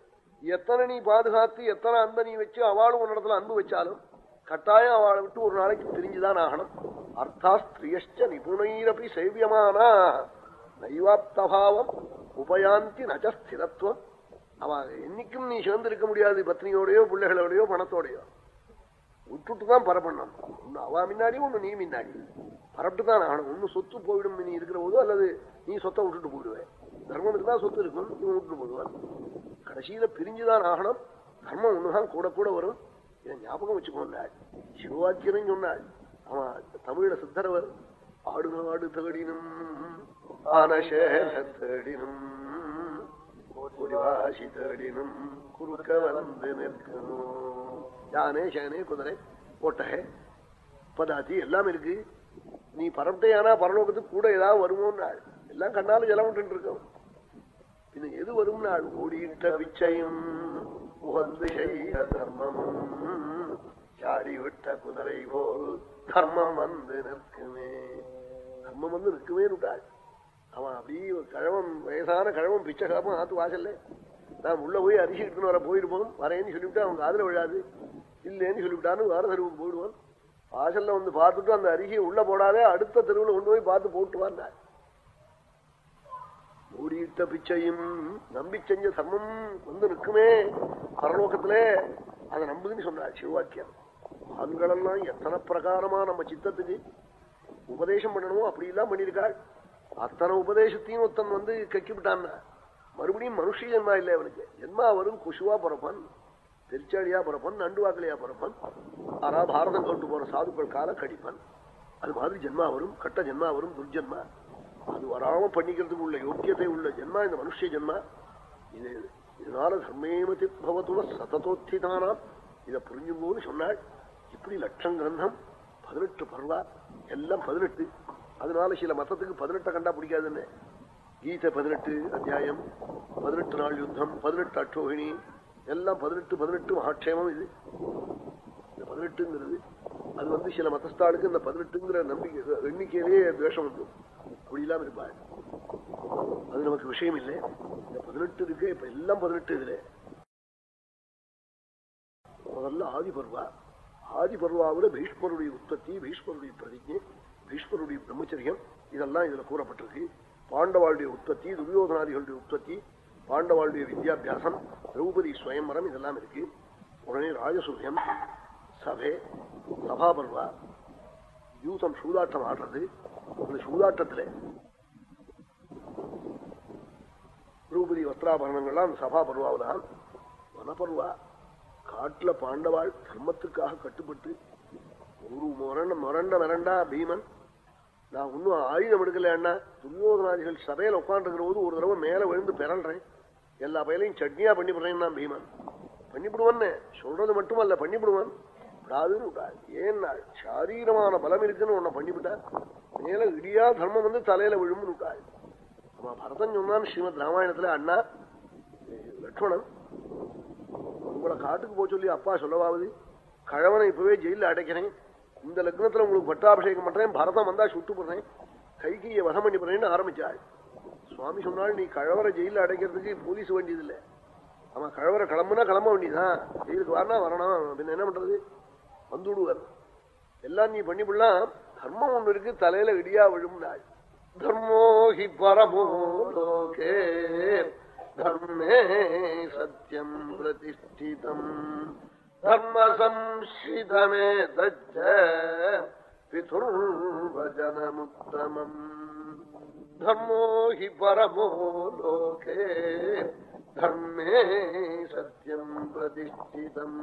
எத்தனை நீ பாதுகாத்து எத்தனை அன்பை நீ வச்சு அவளும் உன்னிடத்துல அன்பு வச்சாலும் கட்டாயம் அவளை விட்டு ஒரு நாளைக்கு பிரிஞ்சுதான் ஆகணும். அர்த்தா ஸ்திரியஷ்ட நிபுணைரப்பி சைவியமானா. நைவாப்தபாவம் உபயாந்தி நஜஸ்திரத்துவம். அவ என்னைக்கும் நீ சேர்ந்திருக்க முடியாது பத்னியோடையோ பிள்ளைகளோடையோ பணத்தோடையோ. விட்டுட்டு தான் பரப்பண்ணும் ஒண்ணு அவ முன்னாடி ஒன்று நீ முன்னாடி. பரப்பிட்டு தான் ஆகணும். ஒன்று சொத்து போயிடும் நீ இருக்கிற போது அல்லது நீ சொத்தை விட்டுட்டு போயிடுவேன் தர்மம் தான் சொத்து இருக்கும் நீ விட்டுட்டு போயிடுவான். கடைசியில பிரிஞ்சுதான் ஆகணும். தர்மம் ஒண்ணுதான் கூட கூட வரும். இதை ஞாபகம் வச்சுக்கோன்னாள் சிவவாக்கியம் சொன்னாள். அவன் தமிழ சித்தரவர். ஆடு நாடு தேடினும் ஆனசேன தேடினும் குடிவாசி தேடினும் குறுக்க வளர்ந்து நிற்கணும் யானே சேனே குதிரை ஒட்டகை பதாத்தி எல்லாம் இருக்கு. நீ பரப்டையானா பரலோகத்துக்கு கூட ஏதாவது வருமோன்னாள். எல்லாம் கண்ணாலும் ஜலம் விட்டு இருக்கோம். பின்ன எது வரும் நாள் ஓடியிட்ட பிச்சையும் உகந்து செய்ய தர்மமும் சாடி குதிரை போல் தர்மம் வந்து நிற்குமே தர்மம் வந்து நிற்குமே விட்டாள் அவன் அப்படியே ஒரு கழவன் வயசான கழவன் பிச்சை கிழப்பன் ஆத்து வாசல்ல நான் உள்ள போய் அரிசி எடுத்துன்னு வர போயிருப்போம் வரேன்னு சொல்லிவிட்டு அவன் காதல விழாது இல்லைன்னு சொல்லிவிட்டான்னு வேற தெருவுக்கு போயிடுவான் வாசல்ல வந்து பார்த்துட்டு அந்த அரிசியை உள்ள போடாதே அடுத்த தெருவில் கொண்டு போய் பார்த்து போட்டு வந்தாள் மூடியிட்ட பிச்சையும் நம்பி செஞ்ச தர்மம் வந்து நிற்குமே. பரலோகத்திலே அதை நம்புதுன்னு சொன்னார் சிவவாக்கியம் ஆண்களெல்லாம் எத்தனை பிரகாரமா நம்ம சித்தத்துக்கு உபதேசம் பண்ணணுமோ அப்படிலாம் பண்ணியிருக்காள் பண்ணிருக்காள் அத்தனை உபதேசத்தையும் ஒருத்தன் வந்து கக்கி விட்டான்னா மறுபடியும் மனுஷ ஜென்மா இல்லை அவனுக்கு. ஜென்மா வரும் குஷுவா பிறப்பான் திருச்சாளியா பிறப்பான் நண்டுவாக்கலையா பிறப்பான் ஆனா பாரதம் கொண்டு போற சாதுக்கள் கால கடிப்பான். அது மாதிரி ஜென்மா வரும் கட்ட ஜென்மா வரும் துர்ஜென்மா. அது வராம பண்ணிக்கிறதுக்கு உள்ள யோக்கியத்தை உள்ள ஜென்மா இந்த மனுஷ ஜென்மா இது இதனால தர்மேமதி பவத்துவ சததோத்திதானாம் இதை புரிஞ்சுங்கன்னு சொன்னாள். இப்படி லட்சம் கிரந்தம் பதினெட்டு பர்வா எல்லாம் பதினெட்டு. அதனால சில மதத்துக்கு பதினெட்டை கண்டா பிடிக்காதுன்னு. கீதை பதினெட்டு அத்தியாயம் பதினெட்டு நாள் யுத்தம் பதினெட்டு அட்டோகிணி எல்லாம் பதினெட்டு பதினெட்டு மகாட்சேமம் இது. இந்த பதினெட்டுங்கிறது அது வந்து சில மதஸ்தாளுக்கு இந்த பதினெட்டுங்கிற நம்பிக்கை எண்ணிக்கையிலேயே துவேஷம் வந்துடும் அப்படி இல்லாமல் இருப்பாள் அது நமக்கு விஷயம் இல்லை. இந்த பதினெட்டு இருக்கு இப்ப எல்லாம் பதினெட்டு இதுல. முதல்ல ஆதி பர்வா ஆதி பர்வாவில் பீஷ்மருடைய உற்பத்தி பீஷ்மருடைய பிரதிஜை பீஷ்மருடைய பிரம்மச்சரியம் இதெல்லாம் இதுல கூறப்பட்டிருக்கு. பாண்டவாளுடைய உற்பத்தி துரியோதனாதிகளுடைய உற்பத்தி பாண்டவாளுடைய வித்யாபியாசம் திரௌபதி சுயம்பரம் இதெல்லாம் இருக்கு. உடனே ராஜசூரியம் சபை பண்ணுவா யூதம் சூதாட்டம் ஆடுறது. அந்த சூதாட்டத்துல திரௌபதி வஸ்திராபரணங்கள்லாம் அந்த சபா பருவாவில் வனப்பருவா காட்டுல பாண்டவாள் தர்மத்துக்காக கட்டுப்பட்டு ஒரு முரண முரண்ட மிரண்டா பீமன். நான் இன்னும் ஆயுதம் எடுக்கலையாண்ணா அண்ணா. துரியோதனாதிகள் சபையில உட்காந்துருக்கிற போது ஒரு தடவை மேல விழுந்து பிறல்றேன் எல்லா பயிலையும் சட்னியா பண்ணிவிடுறேன் நான் பீமன். பண்ணிவிடுவான்னு. சொல்றது மட்டுமல்ல பண்ணிவிடுவான். விடாதுன்னு விடாது ஏன்னா சாரீரமான பலம் இருக்குன்னு உன்னை பண்ணிவிட்டா மேல இடியா தர்மம் வந்து தலையில விழும்னு விட்டாள் நம்ம பரதன் சொன்னான் ஸ்ரீமத் ராமாயணத்துல அண்ணா லட்சுமணன் உங்களை காட்டுக்கு போக சொல்லி அப்பா சொல்லவாவது கழவனை இப்பவே ஜெயில அடைக்கிறேன். இந்த லக்னத்துல உங்களுக்கு பட்டாபிஷேகம் பண்றேன் பரதம் வந்தா சுட்டு போடுறேன். கைகையை வசம் பண்ணி போறேன்னு ஆரம்பிச்சாள். சுவாமி சொன்னால் நீ கழவரை ஜெயில அடைக்கிறதுக்கு போலீஸ் வேண்டியது இல்லை அவன் கழவரை கிளம்புனா கிளம்ப வேண்டியதுதான். ஜெயிலுக்கு வரனா வரணும். அப்படின்னு என்ன பண்றது? வந்துடுவார். எல்லாம் நீ பண்ணிவிடலாம் தர்மம் ஒன்று இருக்கு தலையில இடியா விழும் நாள் தர்மோஹி பரமோ லோகே தர்மே சத்தியம் பிரதிஷ்டிதம். தர்ம சம்ஸ்ரிதமே தஜ்ஜ பிதுர்வஜனமுத்தமம். தர்மோ ஹி பரமோ லோகே தர்மே சத்தியம் பிரதிஷ்டிதம்.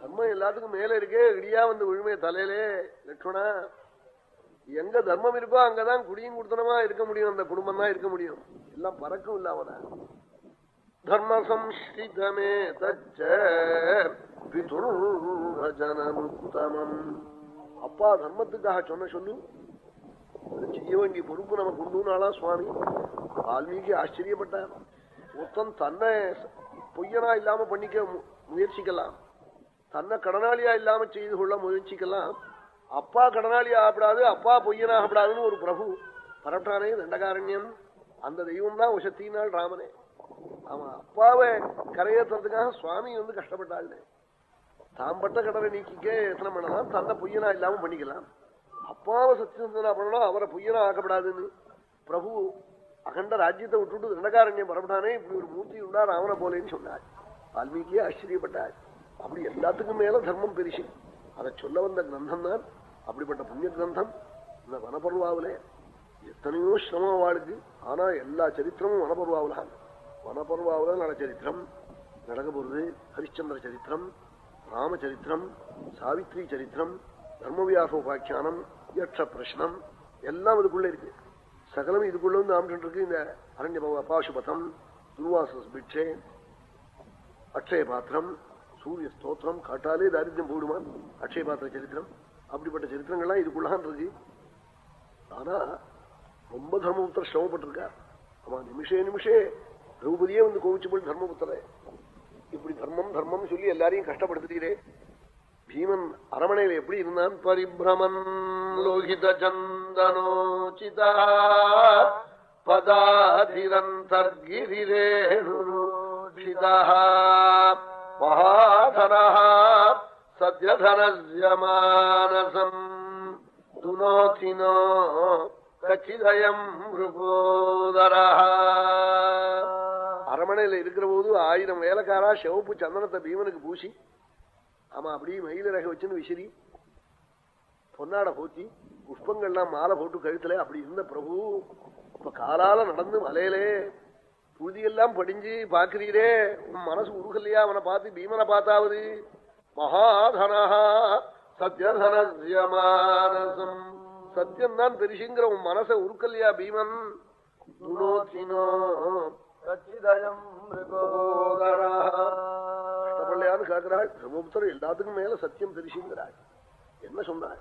தர்மம் எல்லாத்துக்கும் மேல இருக்கே இடியா வந்து விழுமே தலையிலே லட்சுமணா. எங்க தர்மம் இருக்கோ அங்கதான் குடியும் குடுத்தனமா இருக்க முடியும் அந்த குடும்பம் தான் இருக்க முடியும். எல்லாம் பறக்கும் இல்ல அவன. தர்ம தச்சனமுத்தமம் தச்ச அப்பா தர்மத்துக்காக சொன்ன சொல்லு. செய்ய வேண்டிய பொறுப்பு நமக்கு உண்டுனாளா சுவாமி? வால்மீகி ஆச்சரியப்பட்டார். மொத்தம் தன்னை பொய்யனா இல்லாம பண்ணிக்க மு- முயற்சிக்கலாம். தன்னை கடனாளியா இல்லாம செய்து கொள்ள முயற்சிக்கலாம். அப்பா கடனாளி ஆகப்படாது அப்பா பொய்யனாகப்படாதுன்னு ஒரு பிரபு பரட்டானே தண்டகாரண்யம். அந்த தெய்வம் தான் உசத்தினாள் ராமனே. அவன் அப்பாவை கரையேற்றுறதுக்காக சுவாமி வந்து கஷ்டப்பட்டாள் தான் பட்ட கடனை நீக்கிக்க எத்தனை பண்ணலாம்? தன்னை பொய்யனா இல்லாம பண்ணிக்கலாம். அப்பாவை சத்தியந்தனா பண்ணணும் அவரை பொய்யனா ஆக்கப்படாதுன்னு. பிரபு அகண்ட ராஜ்யத்தை விட்டுட்டு தண்டகாரண்யம் பரப்பட்டானே இப்படி ஒரு மூர்த்தி உண்டா ராமனை போலேன்னு சொன்னாள் வால்மீகியே ஆச்சரியப்பட்டாள் அப்படி எல்லாத்துக்கும் மேல தர்மம் பெருசு. அதை சொல்ல வந்த கிரந்தம் தான் அப்படிப்பட்ட புண்ணிய கிரந்தம். இந்த வனபர்வாவிலே எத்தனையோ சிரமம் வாழுது ஆனா எல்லா சரித்திரமும் வனபர்வாவில் தான் நட சரித்திரம் நடக்க போறது ஹரிச்சந்திர சரித்திரம் ராமச்சரித்திரம் சாவித்ரி சரித்திரம் தர்மவியாசோபாக்கியானம் யட்ச பிரஷ்னம் எல்லாம் இதுக்குள்ள இருக்கு. சகலம் இதுக்குள்ள வந்து ஆம்பிட்டு இருக்கு. இந்த அரண்ய பாசுபதம் துர்வாச பிட்சே அக்ஷய பாத்திரம் சூரிய ஸ்தோத்திரம் காட்டாலே தாரித்யம் போடுமா அக்ஷய பாத்திர சரித்திரம். அப்படிப்பட்ட சரித்திரங்கள்லாம் இதுக்குள்ளான் இருக்கு. ஆனா ரொம்ப தர்மபுத்திர சிரமப்பட்டிருக்கா? ஆமா நிமிஷே நிமிஷே. திரௌபதியே வந்து கோவிச்சு போய் தர்மபுத்திர இப்படி தர்மம் தர்மம் சொல்லி எல்லாரையும் கஷ்டப்படுத்துகிறே பீமன் அரமனையில எப்படி இருந்தான் பரிபிரமன்? லோகித சந்தனோச்சிதா பதாதிரந்தர்கிரிரேணுருஷிதா மகாதரா சத்யதரஸ்ய துனோதினோ கச்சிதயம் மிருகோதரா அரமனையில இருக்கிற போது ஆயிரம் வேலைக்காரா சிவப்பு சந்தனத்தை பீமனுக்கு பூசி ஆமா அப்படியே மயில ரக வச்சுன்னு விசிறி பொன்னாட போத்தி புஷ்பங்கள்லாம் மாலை போட்டு கழுத்துல அப்படி இருந்த பிரபு இப்ப காலால நடந்து மலையிலே புழுதியெல்லாம் படிஞ்சு பாக்குறீரே உன் மனசு உருகலையா? அவனை பார்த்து பீமனை பார்த்தாவது. மகாதனஹா சத்யதனசம் சத்தியம் தான் பெருசுங்கிற உன் மனசை உருக்கல்லையா பீமன்? கஷ்டப்படலையான்னு கேட்கிறாள் பிரம்மபுத்தர் எல்லாத்துக்கும் மேல சத்தியம் தெரிசுங்கிறாள் என்ன சொன்னாள்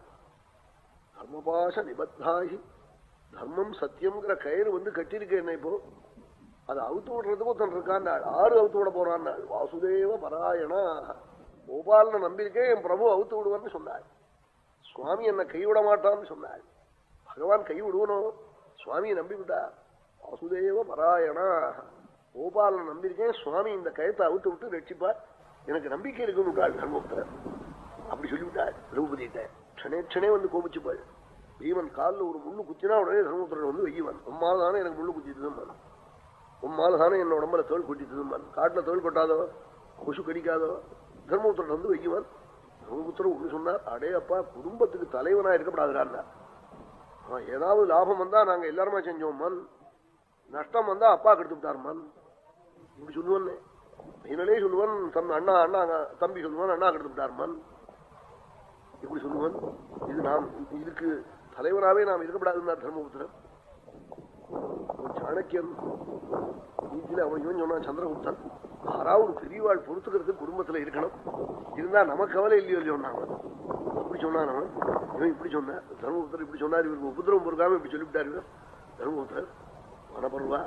தர்மபாச நிபத்தாகி தர்மம் சத்தியம்ங்கிற கயிறு வந்து கட்டியிருக்க என்ன இப்போ? அதை அவுத்து விடுறதுக்கு ஒருத்தன் இருக்கான்னாள். ஆறு அவுத்து விட போறான்னாள். வாசுதேவ பராயணா. கோபாலனை நம்பியிருக்கேன் என் பிரபு அவுத்து விடுவான்னு சொன்னாள். சுவாமி என்னை கைவிட மாட்டான்னு சொன்னாள். பகவான் கை விடுவனோ? சுவாமியை நம்பிவிட்டா? வாசுதேவ பராயணா. கோபாலனை நம்பியிருக்கேன் சுவாமி இந்த கயத்தை அவுத்து விட்டு ரட்சிப்பார். எனக்கு நம்பிக்கை இருக்குன்னு விட்டாள் தர்மபுத்திரர். அப்படி சொல்லிவிட்டாள் திரௌபதியிட்ட க்ஷணே க்ஷணே வந்து கோபிச்சுப்பாள். பீமன் காலில் ஒரு முள்ளு குத்தினா உடனே தர்மபுத்திரன் வந்து வெய்யவன் அம்மாதானே எனக்கு முள்ளு குத்திட்டுதான் உம்மால் தானே என் உடம்புல தோல் கொட்டிட்டுதான் காட்டில் தோல் கொட்டாதோ கொசு கடிக்காதோ தர்மபுத்திரன் வந்து வைக்குவான். தர்மபுத்திரன் ஒன்று சொன்னார் அடே அப்பா குடும்பத்துக்கு தலைவனாக இருக்கப்படாதுடான்னா. ஏதாவது லாபம் வந்தா நாங்க எல்லாருமா செஞ்சோம் மண். நஷ்டம் வந்தா அப்பா கெடுத்து மண். இப்படி சொல்லுவான். என்னனே சொல்லுவன் தம் அண்ணா அண்ணா தம்பி சொல்லுவான் அண்ணா கெடுத்து விட்டார் இப்படி சொல்லுவன். இது நாம் இதுக்கு தலைவனாகவே நாம் இருக்கப்படாதுன்னா தர்மபுத்திரன். சாணக்கியன் நீதியில அவன் இவன் சொன்னான் சந்திரகுப்தன் யாராவது ஒரு பெரியவாள் பொறுத்துக்கிறதுக்கு குடும்பத்துல இருக்கணும். இருந்தா நம்ம கவலை இல்லையோ இல்லையோ அவன். சொன்னான் அவன். இவன் இப்படி சொன்னான் தர்மபுத்திரர் இப்படி சொன்னார். இவருக்கு உபதிரவம் பொறுக்காம இப்படி சொல்லிவிட்டார் இவர். தர்மபுத்திரர் வனபருவா